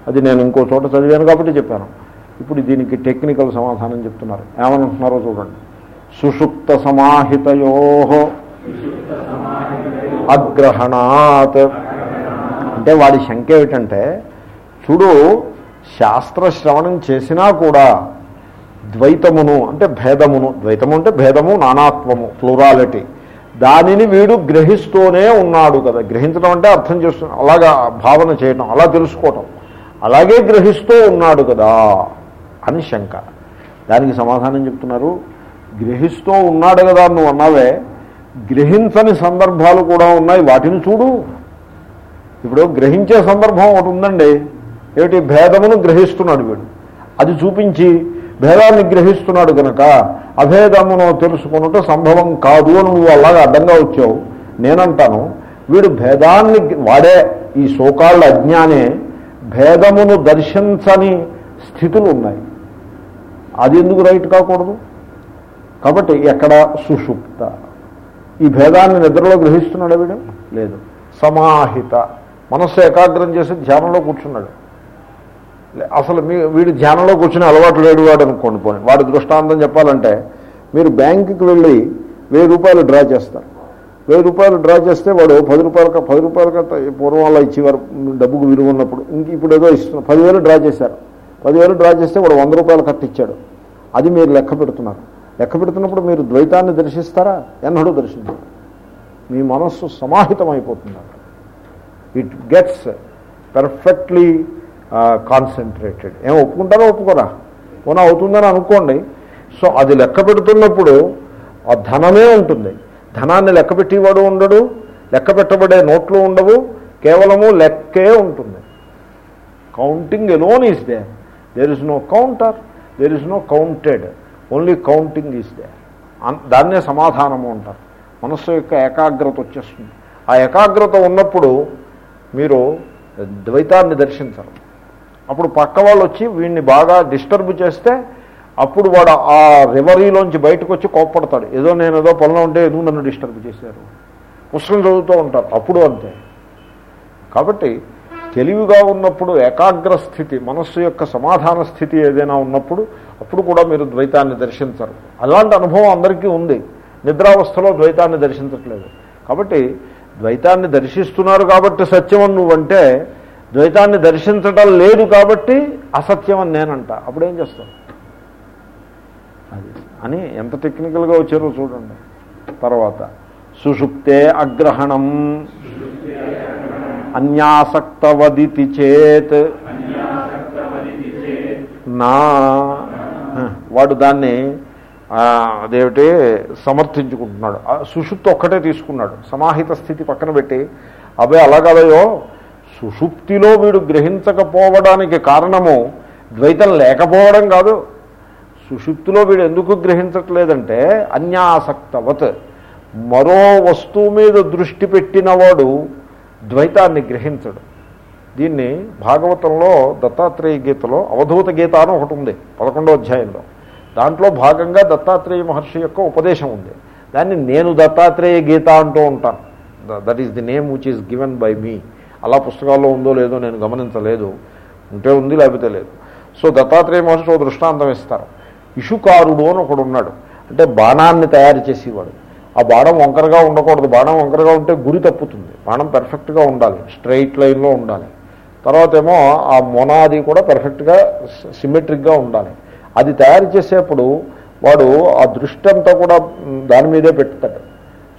Speaker 1: అది నేను ఇంకో చోట చదివాను కాబట్టి చెప్పాను. ఇప్పుడు దీనికి టెక్నికల్ సమాధానం చెప్తున్నారు. ఏమనుకుంటున్నారో చూడండి. సుషుప్త సమాహితయో అగ్రహణాత్. అంటే వాడి శంక ఏమిటంటే చూడు శాస్త్ర శ్రవణం చేసినా కూడా ద్వైతమును అంటే భేదమును ద్వైతము అంటే భేదము నానాత్వము ప్లూరాలిటీ. దానిని వీడు గ్రహిస్తూనే ఉన్నాడు కదా. గ్రహించడం అంటే అర్థం చేస్తున్నాం అలాగా భావన చేయటం అలా తెలుసుకోవటం. అలాగే గ్రహిస్తూ ఉన్నాడు కదా అని శంక. దానికి సమాధానం చెప్తున్నారు. గ్రహిస్తూ ఉన్నాడు కదా నువ్వు అన్నావే గ్రహించని సందర్భాలు కూడా ఉన్నాయి. వాటిని చూడు. ఇప్పుడు గ్రహించే సందర్భం ఒకటి ఉందండి. ఏమిటి? భేదమును గ్రహిస్తున్నాడు వీడు. అది చూపించి భేదాన్ని గ్రహిస్తున్నాడు కనుక అభేదమును తెలుసుకున్నట సంభవం కాదు అని నువ్వు అలాగా అడ్డంగా వచ్చావు. నేనంటాను వీడు భేదాన్ని వాడే ఈ శోకాళ్ళ అజ్ఞానే భేదమును దర్శించని స్థితులు ఉన్నాయి. అది ఎందుకు రైట్ కాకూడదు? కాబట్టి ఎక్కడ సుషుప్త. ఈ భేదాన్ని నిద్రలో గ్రహిస్తున్నాడు వీడు? లేదు. సమాహిత. మనస్సు ఏకాగ్రం చేసి ధ్యానంలో కూర్చున్నాడు. అసలు మీ వీడు ధ్యానంలో కూర్చుని అలవాటు లేడు వాడు అనుకోండి పోనీ. వాడి దృష్టాంతం చెప్పాలంటే మీరు బ్యాంకుకి వెళ్ళి వెయ్యి రూపాయలు డ్రా చేస్తారు. వెయ్యి రూపాయలు డ్రా చేస్తే వాడు పది రూపాయలు పది రూపాయలు కట్ట పూర్వం అలా ఇచ్చేవారు డబ్బుకు విలువ ఉన్నప్పుడు. ఇంక ఇప్పుడు ఏదో ఇస్తున్నారు. పదివేలు డ్రా చేశారు. పదివేలు డ్రా చేస్తే వాడు వంద రూపాయలు కట్టిచ్చాడు. అది మీరు లెక్క పెడుతున్నారు. లెక్క పెడుతున్నప్పుడు మీరు ద్వైతాన్ని దర్శిస్తారా? ఎన్నడూ దర్శించారు. మీ మనస్సు సమాహితం అయిపోతున్నారు ఇట్ గెట్స్ పెర్ఫెక్ట్లీ కాన్సన్ట్రేటెడ్ ఏం ఒప్పుకుంటారో ఒప్పుకోరా? పోనా అవుతుందని అనుకోండి. సో అది లెక్క పెడుతున్నప్పుడు ఆ ధనమే ఉంటుంది. ధనాన్ని లెక్క పెట్టేవాడు ఉండడు లెక్క పెట్టబడే నోట్లు ఉండవు కేవలము లెక్కే ఉంటుంది. Counting alone is there there is no counter there is no counted only counting is there దాన్నే సమాధానము అంటారు. మనస్సు యొక్క ఏకాగ్రత వచ్చేస్తుంది. ఆ ఏకాగ్రత ఉన్నప్పుడు మీరు ద్వైతాన్ని దర్శించరు. అప్పుడు పక్క వాళ్ళు వచ్చి వీడిని బాగా డిస్టర్బ్ చేస్తే అప్పుడు వాడు ఆ రివరీలోంచి బయటకు వచ్చి కోప్పడతాడు. ఏదో నేను ఏదో పనిలో ఉంటే ఎందుకు నన్ను డిస్టర్బ్ చేశారు? పుస్తకం చదువుతూ ఉంటారు. అప్పుడు అంతే. కాబట్టి తెలివిగా ఉన్నప్పుడు ఏకాగ్ర స్థితి మనస్సు యొక్క సమాధాన స్థితి ఏదైనా ఉన్నప్పుడు అప్పుడు కూడా మీరు ద్వైతాన్ని దర్శించరు. అలాంటి అనుభవం అందరికీ ఉంది. నిద్రావస్థలో ద్వైతాన్ని దర్శించట్లేదు. కాబట్టి ద్వైతాన్ని దర్శిస్తున్నారు కాబట్టి సత్యం నువ్వంటే ద్వైతాన్ని దర్శించటం లేదు కాబట్టి అసత్యం అని నేనంట. అప్పుడేం చేస్తాను అది అని ఎంత టెక్నికల్గా వచ్చారో చూడండి. తర్వాత సుషుప్తే అగ్రహణం. అన్యాసక్తవదితి చేత్. నా. వాడు దాన్ని అదేమిటి సమర్థించుకుంటున్నాడు. ఆ సుషుప్తి ఒక్కటే తీసుకున్నాడు. సమాహిత స్థితి పక్కన పెట్టి అబ్బాయి అలాగలయో సుషుప్తిలో వీడు గ్రహించకపోవడానికి కారణము ద్వైతం లేకపోవడం కాదు. సుషుప్తిలో వీడు ఎందుకు గ్రహించట్లేదంటే అన్యాసక్తవత్. మరో వస్తువు మీద దృష్టి పెట్టినవాడు ద్వైతాన్ని గ్రహించడు. దీన్ని భాగవతంలో దత్తాత్రేయ గీతలో అవధూత గీత అని ఒకటి ఉంది పదకొండో అధ్యాయంలో. దాంట్లో భాగంగా దత్తాత్రేయ మహర్షి యొక్క ఉపదేశం ఉంది. దాన్ని నేను దత్తాత్రేయ గీత అంటూ ఉంటాను. That is the name which is given by me అలా పుస్తకాల్లో ఉందో లేదో నేను గమనించలేదు. ఉంటే ఉంది లేకపోతే లేదు. సో దత్తాత్రేయ మహర్షి ఓ దృష్టాంతం ఇస్తారు. ఇషుకారుడు అని ఒకడు ఉన్నాడు. అంటే బాణాన్ని తయారు చేసేవాడు. ఆ బాణం వంకరగా ఉండకూడదు. బాణం వంకరగా ఉంటే గురి తప్పుతుంది. బాణం పెర్ఫెక్ట్గా ఉండాలి. స్ట్రైట్ లైన్లో ఉండాలి. తర్వాత ఏమో ఆ మొనాది కూడా పెర్ఫెక్ట్గా సిమెట్రిక్గా ఉండాలి. అది తయారు చేసేప్పుడు వాడు ఆ దృష్టి అంతా కూడా దాని మీదే పెట్టుతాడు.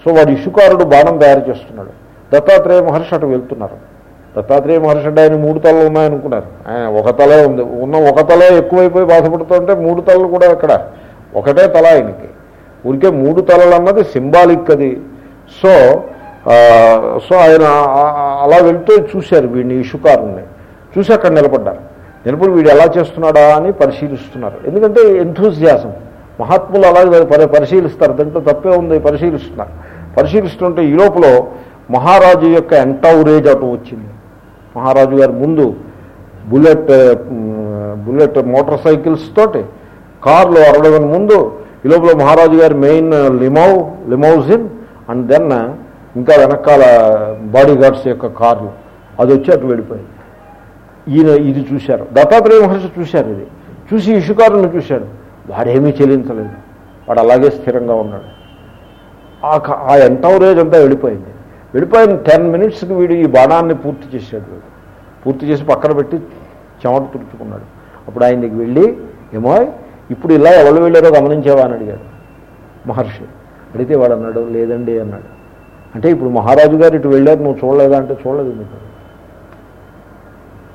Speaker 1: సో వాడు ఇషుకారుడు బాణం తయారు చేస్తున్నాడు. దత్తాత్రేయ మహర్షి అటు వెళ్తున్నారు. దత్తాత్రేయ మహర్షి అంటే ఆయన మూడు తలలు ఉన్నాయనుకున్నారు. ఆయన ఒక తలే ఉంది. ఉన్న ఒక తలే ఎక్కువైపోయి బాధపడుతుంటే మూడు తలలు కూడా ఎక్కడ ఒకటే తల ఆయనకి. ఊరికే మూడు తలలు అన్నది సింబాలిక్ అది. సో సో ఆయన అలా వెళ్తూ చూశారు వీడిని ఇషుకారుని చూసి అక్కడ నిలబడ్డారు. నిలబడి వీడు ఎలా చేస్తున్నాడా అని పరిశీలిస్తున్నారు. ఎందుకంటే ఎంథూజియాసం మహాత్ములు అలాగే పరిశీలిస్తారు. దాంట్లో తప్పే ఉంది పరిశీలిస్తున్నారు. పరిశీలిస్తుంటే ఈ లోపల మహారాజు యొక్క ఎంటౌరేజ్ అటు వచ్చింది. మహారాజు గారి ముందు బుల్లెట్ బుల్లెట్ మోటార్ సైకిల్స్ తోటి కార్లు అరడగని ముందు ఈ లోపల మహారాజు గారి మెయిన్ లిమౌ లిమౌజిన్ అండ్ దెన్ ఇంకా వెనకాల బాడీ గార్డ్స్ యొక్క కార్లు. అది వచ్చి అటు వెళ్ళిపోయింది. ఈయన ఇది చూశారు. దత్తాత్రేయ మహర్షి చూశారు ఇది. చూసి ఇషుకారుని చూశాడు. వాడేమీ చెల్లించలేదు. వాడు అలాగే స్థిరంగా ఉన్నాడు. ఆ క- ఆ ఎంటౌరేజ్ అంతా వెళ్ళిపోయింది. వెళ్ళిపోయిన టెన్ మినిట్స్కి వీడు ఈ బాణాన్ని పూర్తి చేశాడు వీడు. పూర్తి చేసి పక్కన పెట్టి చెమట తుడుచుకున్నాడు. అప్పుడు ఆయనకి వెళ్ళి ఏమో ఇప్పుడు ఇలా ఎవరు వెళ్ళారో గమనించావా? అని అడిగాడు మహర్షి. అడిగితే వాడు అన్నాడు లేదండి అన్నాడు. అంటే ఇప్పుడు మహారాజు గారు ఇటు వెళ్ళారు నువ్వు చూడలేదా? అంటే చూడలేదు మీకు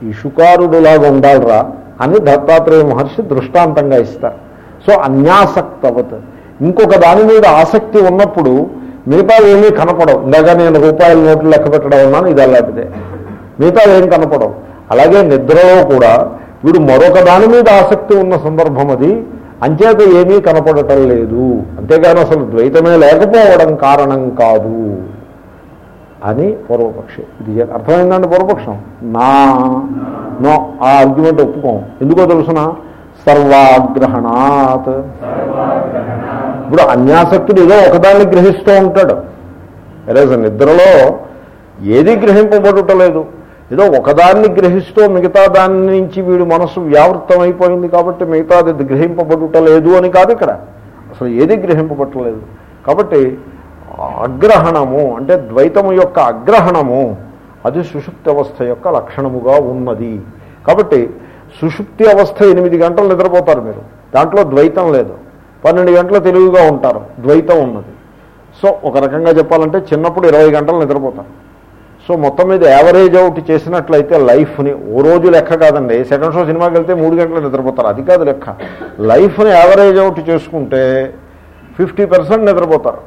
Speaker 1: ఈ షుకారుడులాగా ఉండాలిరా అని దత్తాత్రేయ మహర్షి దృష్టాంతంగా ఇస్తారు. సో అన్యాసక్తవత్. ఇంకొక దాని మీద ఆసక్తి ఉన్నప్పుడు మిగతా ఏమీ కనపడవు. ఇందాక నేను రూపాయల నోట్లు లెక్క పెట్టడం ఉన్నాను ఇది అలాంటిదే. మిగతా ఏం కనపడవు. అలాగే నిద్రలో కూడా వీడు మరొక దాని మీద ఆసక్తి ఉన్న సందర్భం అది. అంచేత ఏమీ కనపడటం లేదు. అంతేగాని అసలు ద్వైతమే లేకపోవడం కారణం కాదు అని పూర్వపక్షి ఇది అర్థమైందండి పూర్వపక్షం? నా నో ఆ ఆర్గ్యుమెంట్ ఒప్పుకోం. ఎందుకో తెలుసిన? సర్వాగ్రహణాత్. ఇప్పుడు అన్యాసక్తుడు ఏదో ఒకదాన్ని గ్రహిస్తూ ఉంటాడు. ఎరేజ్ నిద్రలో ఏది గ్రహింపబడుటలేదు. ఏదో ఒకదాన్ని గ్రహిస్తూ మిగతా దాని నుంచి వీడి మనసు వ్యావృతం అయిపోయింది కాబట్టి మిగతాది గ్రహింపబడుటలేదు అని కాదు ఇక్కడ. అసలు ఏది గ్రహింపబట్టలేదు కాబట్టి అగ్రహణము అంటే ద్వైతము యొక్క అగ్రహణము అది సుషుప్తి అవస్థ యొక్క లక్షణముగా ఉన్నది. కాబట్టి సుషుప్తి అవస్థ ఎనిమిది గంటలు నిద్రపోతారు మీరు. దాంట్లో ద్వైతం లేదు. పన్నెండు గంటలు తెలివిగా ఉంటారు ద్వైతం ఉన్నది. సో ఒక రకంగా చెప్పాలంటే చిన్నప్పుడు ఇరవై గంటలు నిద్రపోతారు. సో మొత్తం మీద యావరేజ్ అవుట్ చేసినట్లయితే లైఫ్ని ఓ రోజు లెక్క కాదండి. సెకండ్ షో సినిమాకి వెళ్తే మూడు గంటలు నిద్రపోతారు. అది కాదు లెక్క. లైఫ్ని యావరేజ్ అవుట్ చేసుకుంటే ఫిఫ్టీ పర్సెంట్ నిద్రపోతారు.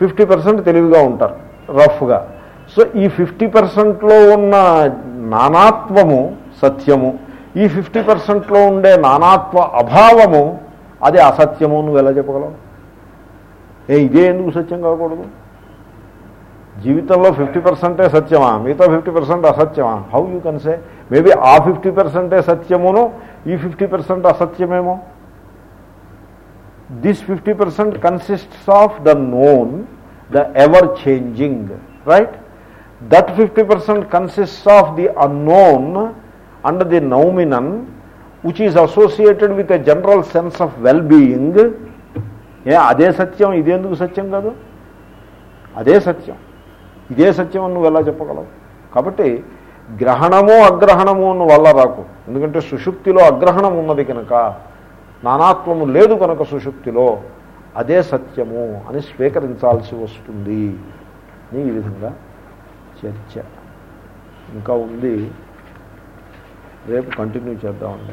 Speaker 1: ఫిఫ్టీ పర్సెంట్ తెలివిగా ఉంటారు రఫ్గా. సో ఈ ఫిఫ్టీ పర్సెంట్లో ఉన్న నానాత్వము సత్యము ఈ ఫిఫ్టీ పర్సెంట్లో ఉండే నానాత్వ అభావము అది అసత్యము నువ్వు ఎలా చెప్పగలవు? ఏ ఇదే ఎందుకు సత్యం కాకూడదు? జీవితంలో ఫిఫ్టీ పర్సెంటే సత్యమా? మిగతా fifty percent అసత్యమా? How you can say maybe ఆ ఫిఫ్టీ పర్సెంటే సత్యమును ఈ fifty percent అసత్యమేమో? This fifty percent consists of the known the ever changing right that fifty percent consists of the unknown and the noumenon which is associated with a general sense of well being ఏ అదే సత్యం ఇదేందుకు సత్యం కాదు? అదే సత్యం. ఇదే సత్యం అని నువ్వు ఎలా చెప్పగలవు? కాబట్టి గ్రహణము అగ్రహణము అని వల్ల రాకు. ఎందుకంటే సుషుప్తిలో అగ్రహణం ఉన్నది కనుక నానాత్వము లేదు కనుక సుషుప్తిలో. అదే సత్యము అని స్వీకరించాల్సి వస్తుంది. అని ఈ విధంగా చర్చ. ఇంకా ఉంది. రేపు కంటిన్యూ చేద్దామండి.